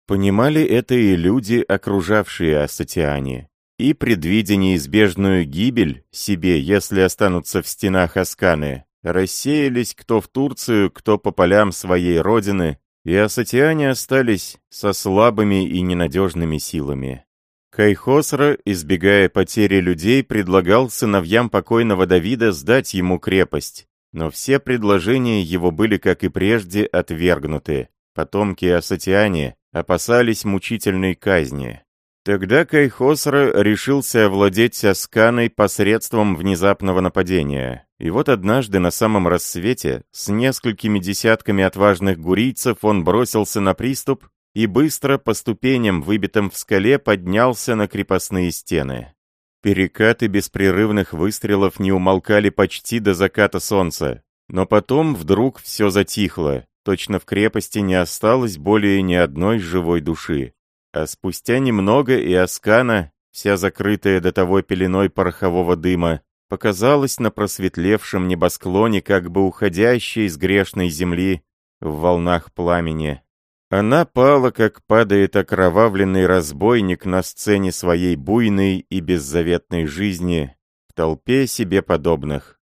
Понимали это и люди, окружавшие Асатиане и, предвидя неизбежную гибель себе, если останутся в стенах Асканы, рассеялись кто в Турцию, кто по полям своей родины, и асатиане остались со слабыми и ненадежными силами. Кайхосра, избегая потери людей, предлагал сыновьям покойного Давида сдать ему крепость, но все предложения его были, как и прежде, отвергнуты. Потомки Асатиане опасались мучительной казни. Тогда Кайхосра решился овладеть Асканой посредством внезапного нападения. И вот однажды на самом рассвете с несколькими десятками отважных гурийцев он бросился на приступ и быстро по ступеням, выбитым в скале, поднялся на крепостные стены. Перекаты беспрерывных выстрелов не умолкали почти до заката солнца, но потом вдруг все затихло, точно в крепости не осталось более ни одной живой души. А спустя немного и Аскана, вся закрытая до того пеленой порохового дыма, показалась на просветлевшем небосклоне, как бы уходящей из грешной земли в волнах пламени. Она пала, как падает окровавленный разбойник на сцене своей буйной и беззаветной жизни в толпе себе подобных.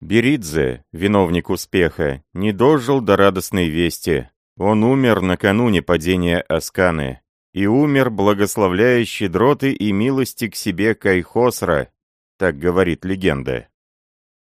Беридзе, виновник успеха, не дожил до радостной вести. Он умер накануне падения Асканы. И умер, благословляя щедроты и милости к себе Кайхосра, так говорит легенда.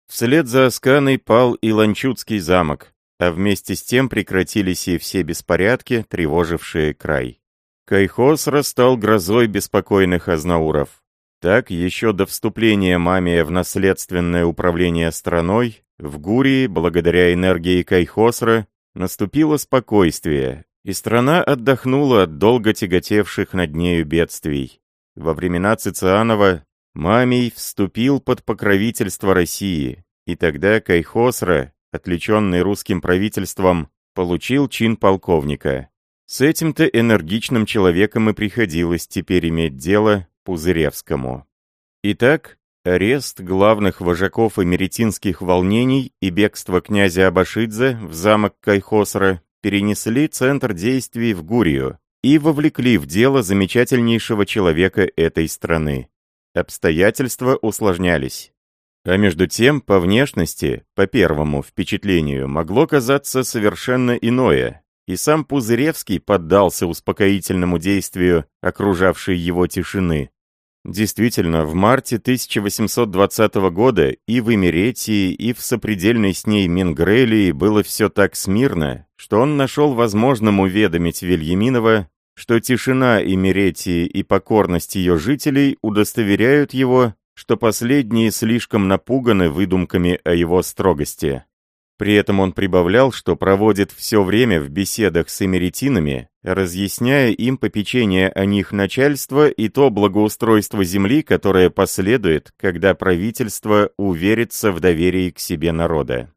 Вслед за Асканой пал и Ланчутский замок, а вместе с тем прекратились и все беспорядки, тревожившие край. Кайхосра стал грозой беспокойных азнауров. Так, еще до вступления Мамия в наследственное управление страной, в Гурии, благодаря энергии Кайхосра, наступило спокойствие, и страна отдохнула от долго тяготевших над нею бедствий. Во времена Цицианова Мамий вступил под покровительство России, и тогда Кайхосра, отличенный русским правительством, получил чин полковника. С этим-то энергичным человеком и приходилось теперь иметь дело Пузыревскому. Итак, арест главных вожаков эмеретинских волнений и бегство князя Абашидзе в замок Кайхосра перенесли центр действий в Гурию и вовлекли в дело замечательнейшего человека этой страны. Обстоятельства усложнялись. А между тем, по внешности, по первому впечатлению, могло казаться совершенно иное, и сам Пузыревский поддался успокоительному действию окружавшей его тишины. Действительно, в марте 1820 года и в Эмеретии, и в сопредельной с ней Мингрелии было все так смирно, что он нашел возможным уведомить Вильяминова, что тишина Эмеретии и покорность ее жителей удостоверяют его, что последние слишком напуганы выдумками о его строгости. При этом он прибавлял, что проводит все время в беседах с эмеретинами, разъясняя им попечение о них начальства и то благоустройство земли, которое последует, когда правительство уверится в доверии к себе народа.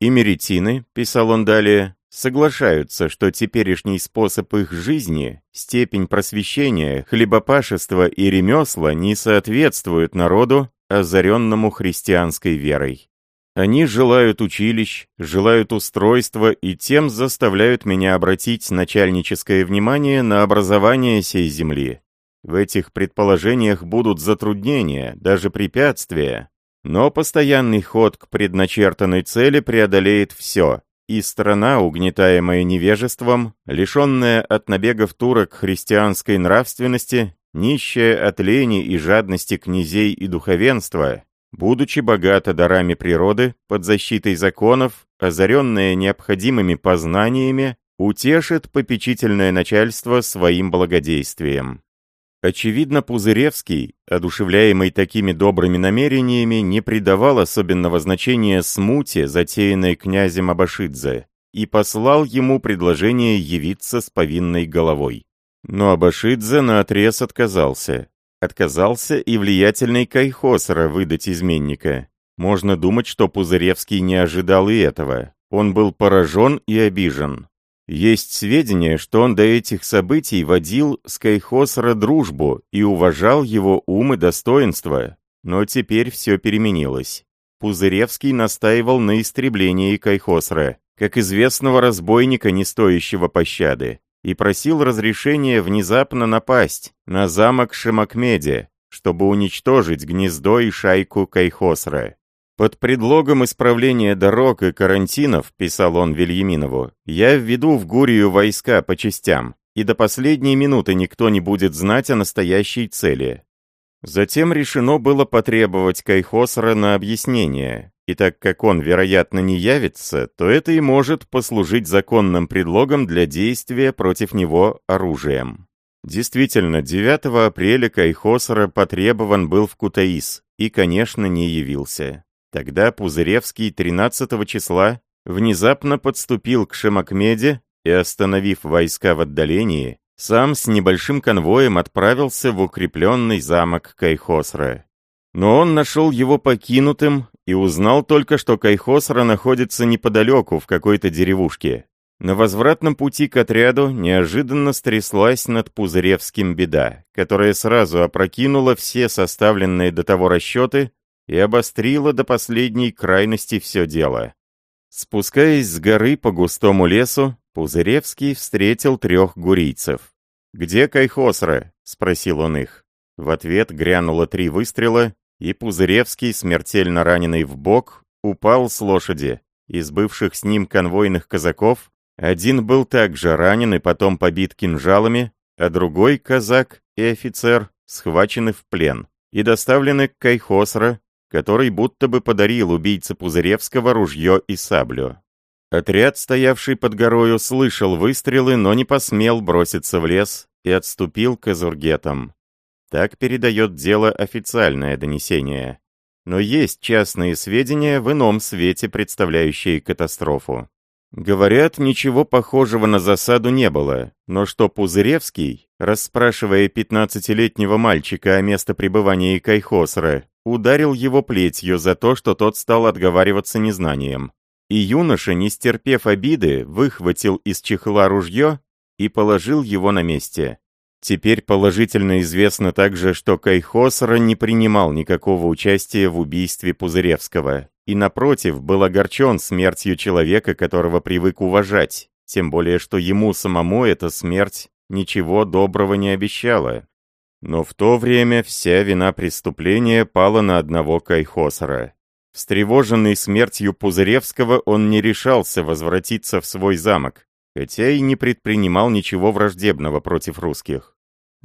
Эмеретины, писал он далее, соглашаются, что теперешний способ их жизни, степень просвещения, хлебопашества и ремесла не соответствуют народу, озаренному христианской верой. Они желают училищ, желают устройства и тем заставляют меня обратить начальническое внимание на образование сей земли. В этих предположениях будут затруднения, даже препятствия, но постоянный ход к предначертанной цели преодолеет все, и страна, угнетаемая невежеством, лишенная от набегов турок христианской нравственности, нищая от лени и жадности князей и духовенства, будучи богата дарами природы, под защитой законов, озаренная необходимыми познаниями, утешит попечительное начальство своим благодействием. Очевидно, Пузыревский, одушевляемый такими добрыми намерениями, не придавал особенного значения смуте, затеянной князем Абашидзе, и послал ему предложение явиться с повинной головой. Но Абашидзе наотрез отказался. Отказался и влиятельный Кайхосра выдать изменника. Можно думать, что Пузыревский не ожидал и этого. Он был поражен и обижен. Есть сведения, что он до этих событий водил с Кайхосра дружбу и уважал его ум и достоинство, но теперь все переменилось. Пузыревский настаивал на истреблении Кайхосра, как известного разбойника, не стоящего пощады, и просил разрешения внезапно напасть на замок Шимакмеде, чтобы уничтожить гнездо и шайку Кайхосра. «Под предлогом исправления дорог и карантинов, — писал он Вильяминову, — я введу в Гурию войска по частям, и до последней минуты никто не будет знать о настоящей цели». Затем решено было потребовать Кайхосра на объяснение, и так как он, вероятно, не явится, то это и может послужить законным предлогом для действия против него оружием. Действительно, 9 апреля Кайхосра потребован был в Кутаис и, конечно, не явился. Тогда Пузыревский 13 числа внезапно подступил к Шемакмеде и, остановив войска в отдалении, сам с небольшим конвоем отправился в укрепленный замок Кайхосра. Но он нашел его покинутым и узнал только, что Кайхосра находится неподалеку, в какой-то деревушке. На возвратном пути к отряду неожиданно стряслась над Пузыревским беда, которая сразу опрокинула все составленные до того расчеты и обострила до последней крайности все дело. Спускаясь с горы по густому лесу, Пузыревский встретил трех гурийцев. «Где Кайхосра?» — спросил он их. В ответ грянуло три выстрела, и Пузыревский, смертельно раненый в бок, упал с лошади. Из бывших с ним конвойных казаков один был также ранен и потом побит кинжалами, а другой, казак и офицер, схвачены в плен и доставлены к Кайхосра, который будто бы подарил убийце Пузыревского ружье и саблю. Отряд, стоявший под горою, слышал выстрелы, но не посмел броситься в лес и отступил к азургетам. Так передает дело официальное донесение. Но есть частные сведения в ином свете, представляющие катастрофу. Говорят, ничего похожего на засаду не было, но что Пузыревский, расспрашивая пятнадцатилетнего мальчика о месте пребывания Кайхосра, ударил его плетью за то, что тот стал отговариваться незнанием. И юноша, не стерпев обиды, выхватил из чехла ружье и положил его на месте. Теперь положительно известно также, что Кайхосра не принимал никакого участия в убийстве Пузыревского и, напротив, был огорчен смертью человека, которого привык уважать, тем более что ему самому эта смерть ничего доброго не обещала. Но в то время вся вина преступления пала на одного Кайхосара. Встревоженный смертью Пузыревского, он не решался возвратиться в свой замок, хотя и не предпринимал ничего враждебного против русских.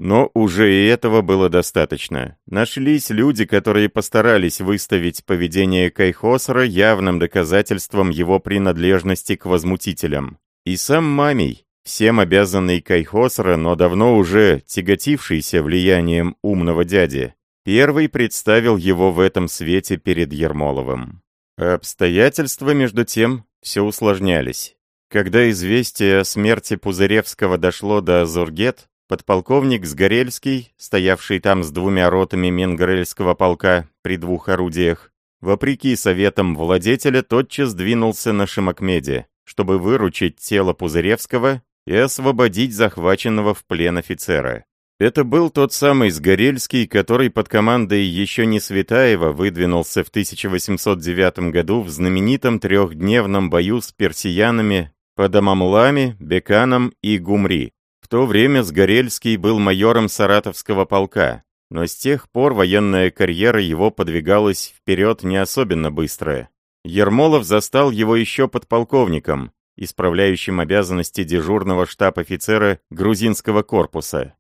Но уже и этого было достаточно. Нашлись люди, которые постарались выставить поведение Кайхосера явным доказательством его принадлежности к возмутителям. И сам Мамий, всем обязанный Кайхосера, но давно уже тяготившийся влиянием умного дяди, первый представил его в этом свете перед Ермоловым. обстоятельства, между тем, все усложнялись. Когда известие о смерти Пузыревского дошло до Азургет, Подполковник Сгорельский, стоявший там с двумя ротами Менгорельского полка при двух орудиях, вопреки советам владетеля, тотчас двинулся на Шимакмеде, чтобы выручить тело Пузыревского и освободить захваченного в плен офицера. Это был тот самый Сгорельский, который под командой еще не Светаева выдвинулся в 1809 году в знаменитом трехдневном бою с персиянами под Амамлами, Беканом и Гумри то время Сгорельский был майором Саратовского полка, но с тех пор военная карьера его подвигалась вперед не особенно быстро. Ермолов застал его еще подполковником, исправляющим обязанности дежурного штаб-офицера грузинского корпуса.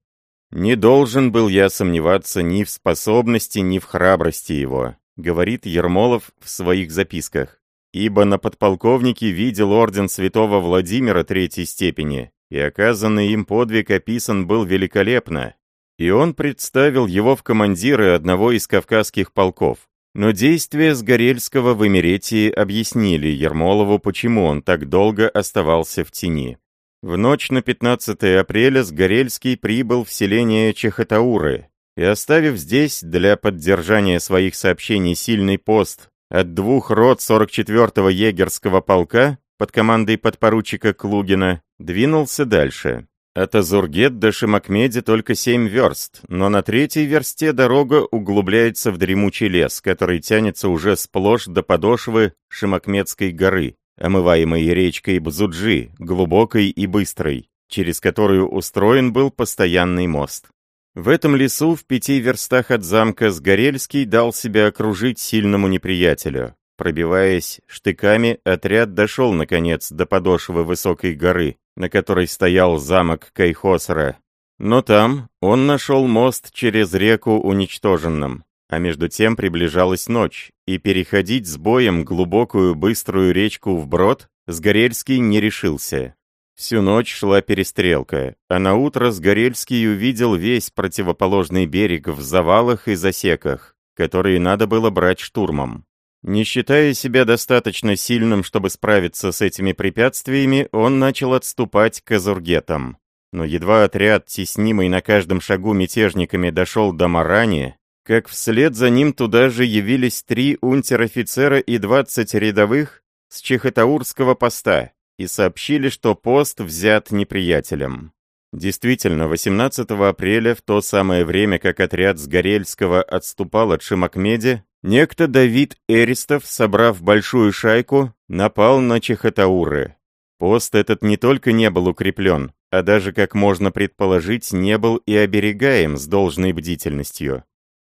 «Не должен был я сомневаться ни в способности, ни в храбрости его», говорит Ермолов в своих записках, ибо на подполковнике видел орден святого Владимира третьей степени и оказанный им подвиг описан был великолепно, и он представил его в командиры одного из кавказских полков. Но действия Сгорельского в Эмеретии объяснили Ермолову, почему он так долго оставался в тени. В ночь на 15 апреля Сгорельский прибыл в селение Чехотауры и, оставив здесь для поддержания своих сообщений сильный пост от двух рот 44-го егерского полка под командой подпоручика Клугина, Двинулся дальше. От Азургет до Шимакмеди только семь верст, но на третьей версте дорога углубляется в дремучий лес, который тянется уже сплошь до подошвы Шимакмедской горы, омываемой речкой Бзуджи, глубокой и быстрой, через которую устроен был постоянный мост. В этом лесу в пяти верстах от замка Сгорельский дал себя окружить сильному неприятелю. пробиваясь штыками, отряд дошел, наконец, до подошвы высокой горы, на которой стоял замок Кайхосера. Но там он нашел мост через реку уничтоженным, а между тем приближалась ночь, и переходить с боем глубокую быструю речку вброд Сгорельский не решился. Всю ночь шла перестрелка, а на утро Сгорельский увидел весь противоположный берег в завалах и засеках, которые надо было брать штурмом. Не считая себя достаточно сильным, чтобы справиться с этими препятствиями, он начал отступать к азургетам. Но едва отряд, теснимый на каждом шагу мятежниками, дошел до Марани, как вслед за ним туда же явились три унтер-офицера и двадцать рядовых с Чехотаурского поста и сообщили, что пост взят неприятелем. Действительно, 18 апреля, в то самое время, как отряд с Горельского отступал от Шимакмеди, Некто Давид Эристов, собрав большую шайку, напал на Чехотауры. Пост этот не только не был укреплен, а даже, как можно предположить, не был и оберегаем с должной бдительностью.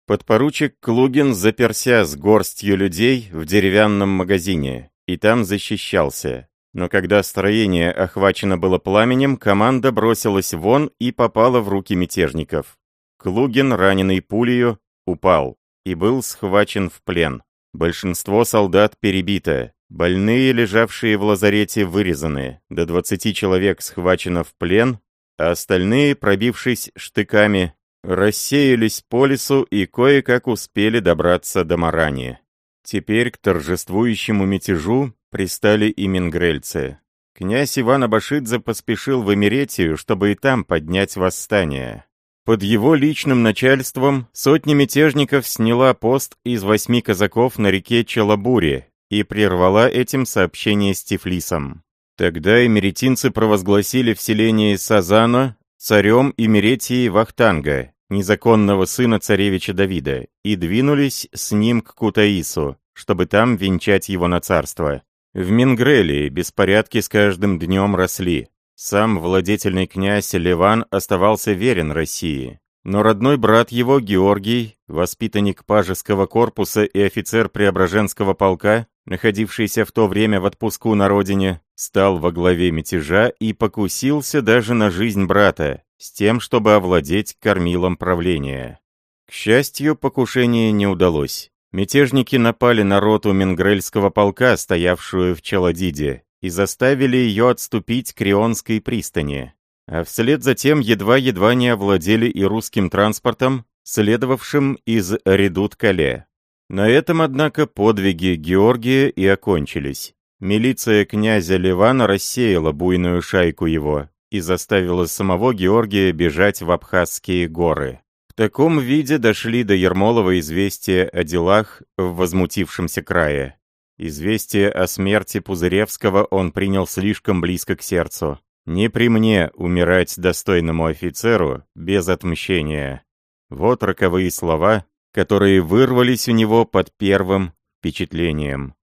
Подпоручик Клугин заперся с горстью людей в деревянном магазине, и там защищался. Но когда строение охвачено было пламенем, команда бросилась вон и попала в руки мятежников. Клугин, раненый пулею, упал и был схвачен в плен. Большинство солдат перебито, больные, лежавшие в лазарете, вырезаны, до 20 человек схвачено в плен, а остальные, пробившись штыками, рассеялись по лесу и кое-как успели добраться до Марани. Теперь к торжествующему мятежу пристали и мингрельцы. Князь Иван Абашидзе поспешил в Эмеретию, чтобы и там поднять восстание. Под его личным начальством сотня мятежников сняла пост из восьми казаков на реке Челабуре и прервала этим сообщение с Тифлисом. Тогда эмеретинцы провозгласили в селении Сазана царем Эмеретии Вахтанга, незаконного сына царевича Давида, и двинулись с ним к Кутаису, чтобы там венчать его на царство. В Мингрелии беспорядки с каждым днем росли. Сам владетельный князь Ливан оставался верен России, но родной брат его, Георгий, воспитанник пажеского корпуса и офицер Преображенского полка, находившийся в то время в отпуску на родине, стал во главе мятежа и покусился даже на жизнь брата, с тем, чтобы овладеть кормилом правления. К счастью, покушение не удалось. Мятежники напали на роту Менгрельского полка, стоявшую в Челадиде, и заставили ее отступить к Рионской пристани. А вслед затем едва-едва не овладели и русским транспортом, следовавшим из Редут-Кале. На этом, однако, подвиги Георгия и окончились. Милиция князя Ливана рассеяла буйную шайку его и заставила самого Георгия бежать в Абхазские горы. В таком виде дошли до Ермолова известия о делах в возмутившемся крае. Известие о смерти Пузыревского он принял слишком близко к сердцу. Не при мне умирать достойному офицеру без отмщения. Вот роковые слова, которые вырвались у него под первым впечатлением.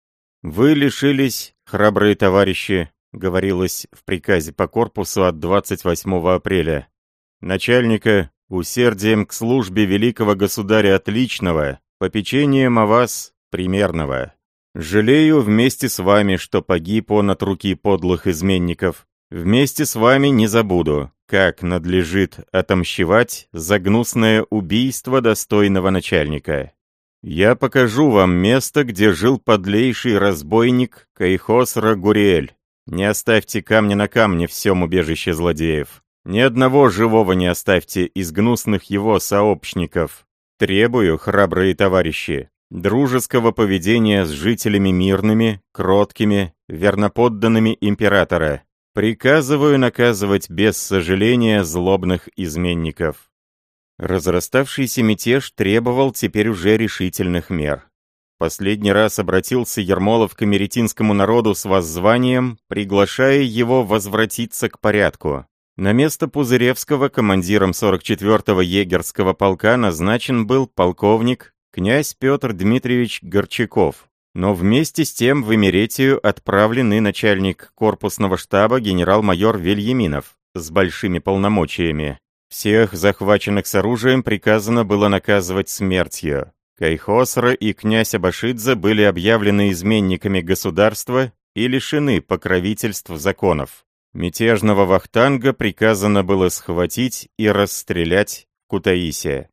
«Вы лишились, храбрые товарищи», — говорилось в приказе по корпусу от 28 апреля, «начальника усердием к службе великого государя отличного, попечением о вас примерного». Жалею вместе с вами, что погиб он от руки подлых изменников. Вместе с вами не забуду, как надлежит отомщевать за гнусное убийство достойного начальника. Я покажу вам место, где жил подлейший разбойник Кайхосра Гуриэль. Не оставьте камня на камне в всем убежище злодеев. Ни одного живого не оставьте из гнусных его сообщников. Требую, храбрые товарищи, дружеского поведения с жителями мирными, кроткими, верноподданными императора. Приказываю наказывать без сожаления злобных изменников. Разраставшийся мятеж требовал теперь уже решительных мер. Последний раз обратился Ермолов к америтинскому народу с воззванием, приглашая его возвратиться к порядку. На место Пузыревского командиром 44-го егерского полка назначен был полковник князь Петр Дмитриевич Горчаков. Но вместе с тем в Эмеретию отправлены начальник корпусного штаба генерал-майор Вильяминов с большими полномочиями. Всех захваченных с оружием приказано было наказывать смертью. Кайхосра и князь Абашидзе были объявлены изменниками государства и лишены покровительств законов. Мятежного Вахтанга приказано было схватить и расстрелять в Кутаисе.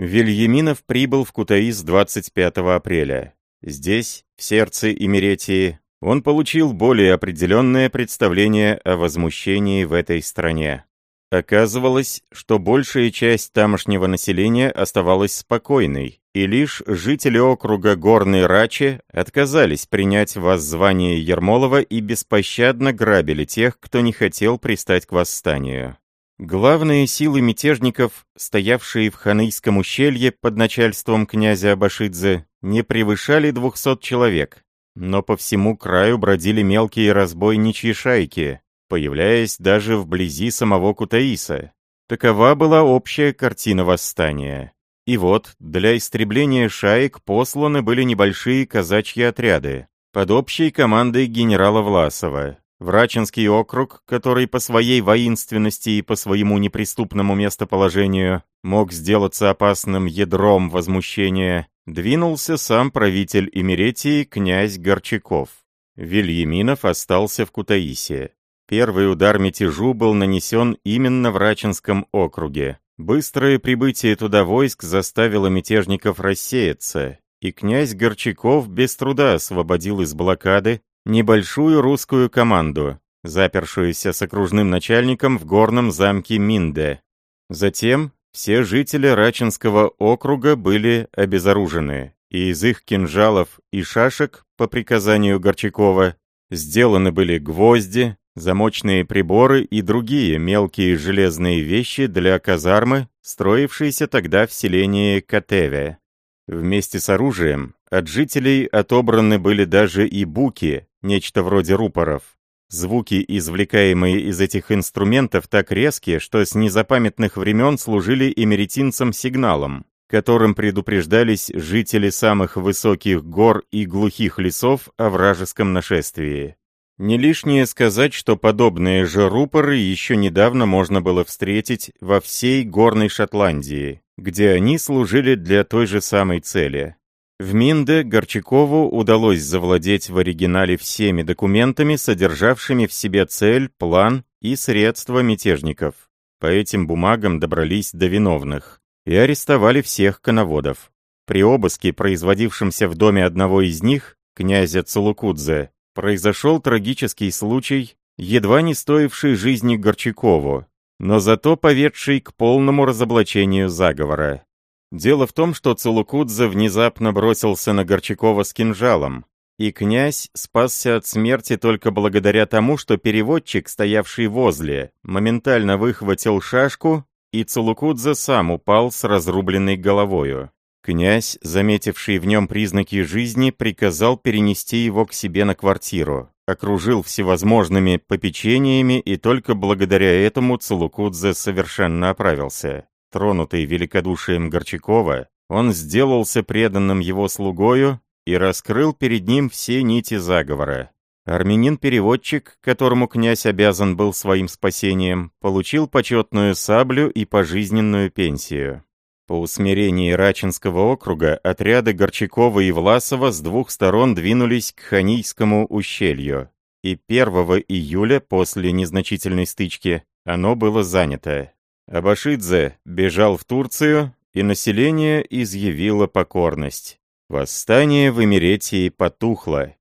Вильяминов прибыл в Кутаис 25 апреля. Здесь, в сердце Имеретии, он получил более определенное представление о возмущении в этой стране. Оказывалось, что большая часть тамошнего населения оставалась спокойной, и лишь жители округа Горной Рачи отказались принять воззвание Ермолова и беспощадно грабили тех, кто не хотел пристать к восстанию. Главные силы мятежников, стоявшие в Ханейском ущелье под начальством князя Абашидзе, не превышали 200 человек, но по всему краю бродили мелкие разбойничьи шайки, появляясь даже вблизи самого Кутаиса. Такова была общая картина восстания. И вот, для истребления шаек посланы были небольшие казачьи отряды под общей командой генерала Власова. Врачинский округ, который по своей воинственности и по своему неприступному местоположению мог сделаться опасным ядром возмущения, двинулся сам правитель Имеретии князь Горчаков. Вильяминов остался в Кутаисе. Первый удар мятежу был нанесен именно в Рачинском округе. Быстрое прибытие туда войск заставило мятежников рассеяться, и князь Горчаков без труда освободил из блокады небольшую русскую команду, запершуюся с окружным начальником в горном замке Минде. Затем все жители Рачинского округа были обезоружены, и из их кинжалов и шашек, по приказанию Горчакова, сделаны были гвозди, замочные приборы и другие мелкие железные вещи для казармы, строившейся тогда в селении Катеве. Вместе с оружием от жителей отобраны были даже и буки, нечто вроде рупоров. Звуки, извлекаемые из этих инструментов, так резкие, что с незапамятных времен служили эмеретинцам сигналом, которым предупреждались жители самых высоких гор и глухих лесов о вражеском нашествии. Не лишнее сказать, что подобные же рупоры еще недавно можно было встретить во всей горной Шотландии, где они служили для той же самой цели. В Минде Горчакову удалось завладеть в оригинале всеми документами, содержавшими в себе цель, план и средства мятежников. По этим бумагам добрались до виновных и арестовали всех коноводов. При обыске, производившемся в доме одного из них, князя Цулукудзе, произошел трагический случай, едва не стоивший жизни Горчакову, но зато поведший к полному разоблачению заговора. Дело в том, что Целукудзе внезапно бросился на Горчакова с кинжалом, и князь спасся от смерти только благодаря тому, что переводчик, стоявший возле, моментально выхватил шашку, и Целукудзе сам упал с разрубленной головою. Князь, заметивший в нем признаки жизни, приказал перенести его к себе на квартиру, окружил всевозможными попечениями, и только благодаря этому Целукудзе совершенно оправился. Тронутый великодушием Горчакова, он сделался преданным его слугою и раскрыл перед ним все нити заговора. Армянин-переводчик, которому князь обязан был своим спасением, получил почетную саблю и пожизненную пенсию. По усмирении Рачинского округа отряды Горчакова и Власова с двух сторон двинулись к Ханийскому ущелью, и 1 июля после незначительной стычки оно было занято. Абашидзе бежал в Турцию, и население изъявило покорность. Восстание в Эмеретии потухло.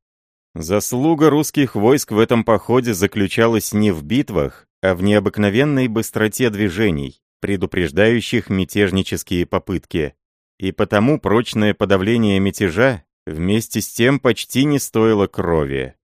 Заслуга русских войск в этом походе заключалась не в битвах, а в необыкновенной быстроте движений предупреждающих мятежнические попытки. И потому прочное подавление мятежа вместе с тем почти не стоило крови.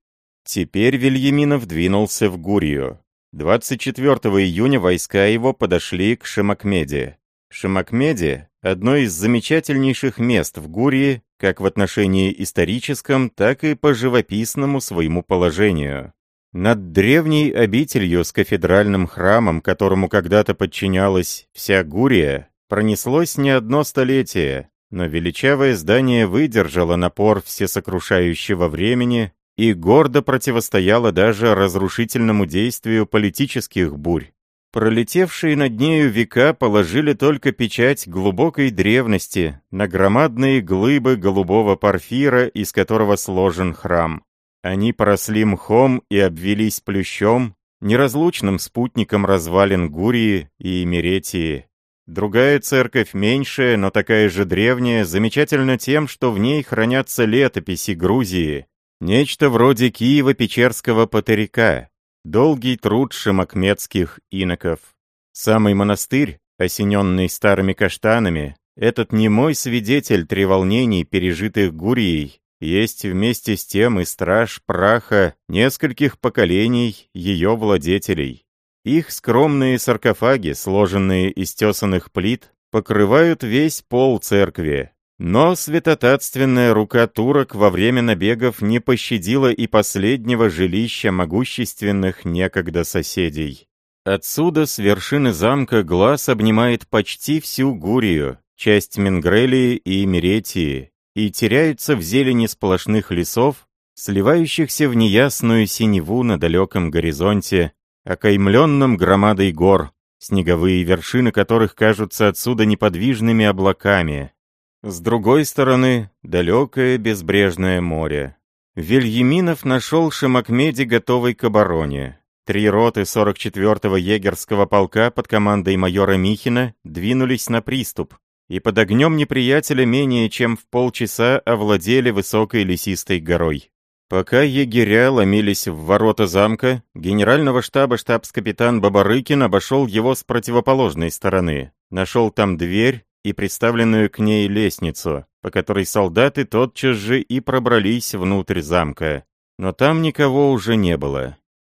Теперь Вильяминов двинулся в Гурию. 24 июня войска его подошли к Шамакмеде. Шамакмеде – одно из замечательнейших мест в Гурии, как в отношении историческом, так и по живописному своему положению. Над древней обителью с кафедральным храмом, которому когда-то подчинялась вся Гурия, пронеслось не одно столетие, но величавое здание выдержало напор всесокрушающего времени и гордо противостояло даже разрушительному действию политических бурь. Пролетевшие над нею века положили только печать глубокой древности на громадные глыбы голубого порфира, из которого сложен храм. Они поросли мхом и обвелись плющом, неразлучным спутником развалин Гурии и Эмеретии. Другая церковь, меньшая, но такая же древняя, замечательна тем, что в ней хранятся летописи Грузии, нечто вроде Киева-Печерского патарика, долгий труд шимакметских иноков. Самый монастырь, осененный старыми каштанами, этот немой свидетель треволнений, пережитых Гурией, есть вместе с тем и страж праха нескольких поколений ее владетелей. Их скромные саркофаги, сложенные из тесанных плит, покрывают весь пол церкви, но святотатственная рука турок во время набегов не пощадила и последнего жилища могущественных некогда соседей. Отсюда с вершины замка глаз обнимает почти всю Гурию, часть Менгрелии и Меретии, и теряются в зелени сплошных лесов, сливающихся в неясную синеву на далеком горизонте, окаймленном громадой гор, снеговые вершины которых кажутся отсюда неподвижными облаками, с другой стороны, далекое безбрежное море. Вильяминов нашел Шамакмеди готовый к обороне. Три роты 44-го егерского полка под командой майора Михина двинулись на приступ, и под огнем неприятеля менее чем в полчаса овладели высокой лесистой горой. Пока егеря ломились в ворота замка, генерального штаба штабс-капитан Бабарыкин обошел его с противоположной стороны, нашел там дверь и приставленную к ней лестницу, по которой солдаты тотчас же и пробрались внутрь замка. Но там никого уже не было.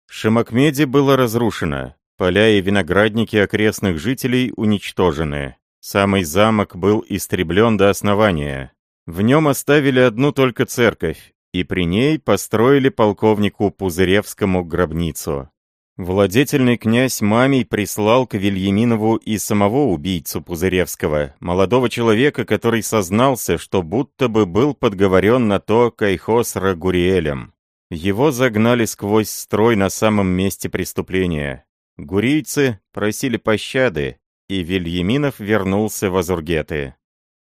Шимакмеди было разрушено, поля и виноградники окрестных жителей уничтожены. Самый замок был истреблен до основания. В нем оставили одну только церковь, и при ней построили полковнику Пузыревскому гробницу. Владетельный князь Мамий прислал к Вильяминову и самого убийцу Пузыревского, молодого человека, который сознался, что будто бы был подговорен на то Кайхос Рагуриэлем. Его загнали сквозь строй на самом месте преступления. Гурийцы просили пощады, и Вильяминов вернулся в Азургеты.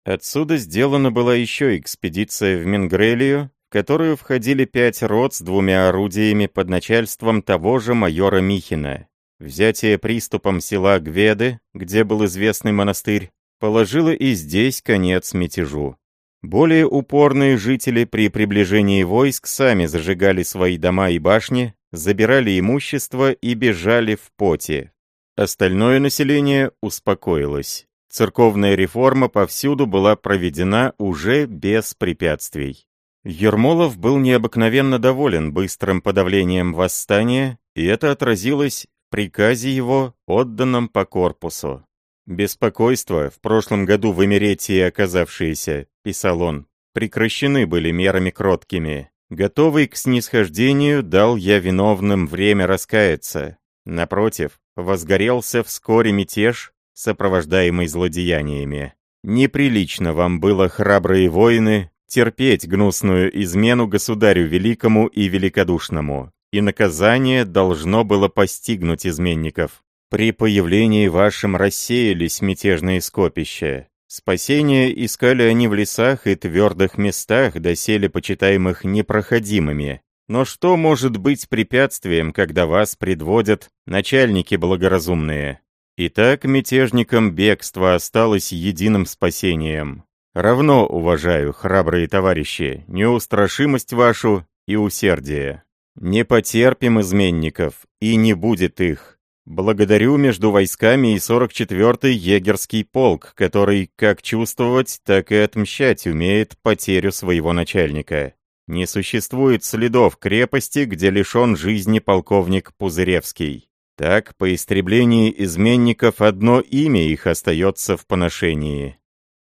Отсюда сделана была еще экспедиция в Мингрелию, в которую входили пять рот с двумя орудиями под начальством того же майора Михина. Взятие приступом села Гведы, где был известный монастырь, положило и здесь конец мятежу. Более упорные жители при приближении войск сами зажигали свои дома и башни, забирали имущество и бежали в поте. Остальное население успокоилось. Церковная реформа повсюду была проведена уже без препятствий. Ермолов был необыкновенно доволен быстрым подавлением восстания, и это отразилось в приказе его, отданном по корпусу. «Беспокойство, в прошлом году в Эмеретии оказавшиеся», — писал он, — «прекращены были мерами кроткими. Готовый к снисхождению дал я виновным время раскаяться. Напротив, возгорелся вскоре мятеж, сопровождаемый злодеяниями. Неприлично вам было, храбрые воины, терпеть гнусную измену государю великому и великодушному, и наказание должно было постигнуть изменников. При появлении вашем рассеялись мятежные скопища. Спасение искали они в лесах и твердых местах, доселе почитаемых непроходимыми. Но что может быть препятствием, когда вас предводят начальники благоразумные? Итак, мятежникам бегство осталось единым спасением. Равно уважаю, храбрые товарищи, неустрашимость вашу и усердие. Не потерпим изменников, и не будет их. Благодарю между войсками и 44-й егерский полк, который как чувствовать, так и отмщать умеет потерю своего начальника. Не существует следов крепости, где лишен жизни полковник Пузыревский. Так, по истреблении изменников одно имя их остается в поношении.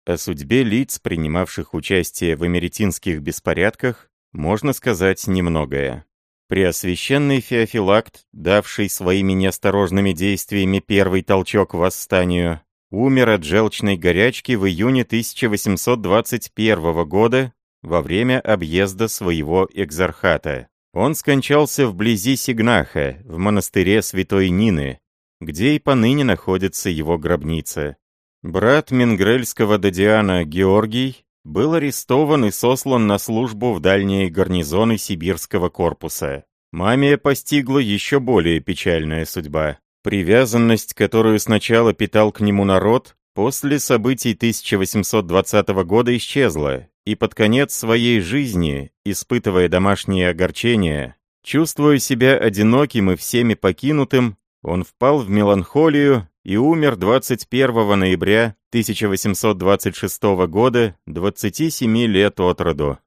О судьбе лиц, принимавших участие в эмеретинских беспорядках, можно сказать немногое. Преосвященный Феофилакт, давший своими неосторожными действиями первый толчок восстанию, умер от желчной горячки в июне 1821 года во время объезда своего экзархата. Он скончался вблизи Сигнаха, в монастыре Святой Нины, где и поныне находится его гробница. Брат Менгрельского Дадиана Георгий был арестован и сослан на службу в дальние гарнизоны сибирского корпуса. Маме постигла еще более печальная судьба. Привязанность, которую сначала питал к нему народ, после событий 1820 года исчезла, и под конец своей жизни, испытывая домашние огорчения, чувствуя себя одиноким и всеми покинутым, он впал в меланхолию и умер 21 ноября 1826 года, 27 лет от роду.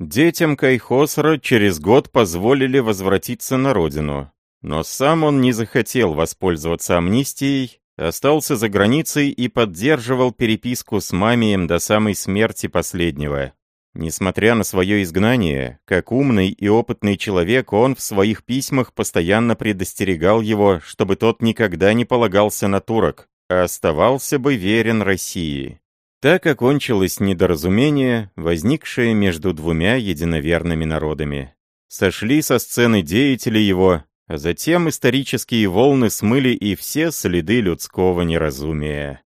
Детям Кайхосра через год позволили возвратиться на родину, но сам он не захотел воспользоваться амнистией, остался за границей и поддерживал переписку с Мамием до самой смерти последнего. Несмотря на свое изгнание, как умный и опытный человек, он в своих письмах постоянно предостерегал его, чтобы тот никогда не полагался на турок, а оставался бы верен России. Так окончилось недоразумение, возникшее между двумя единоверными народами. Сошли со сцены деятели его, а затем исторические волны смыли и все следы людского неразумия.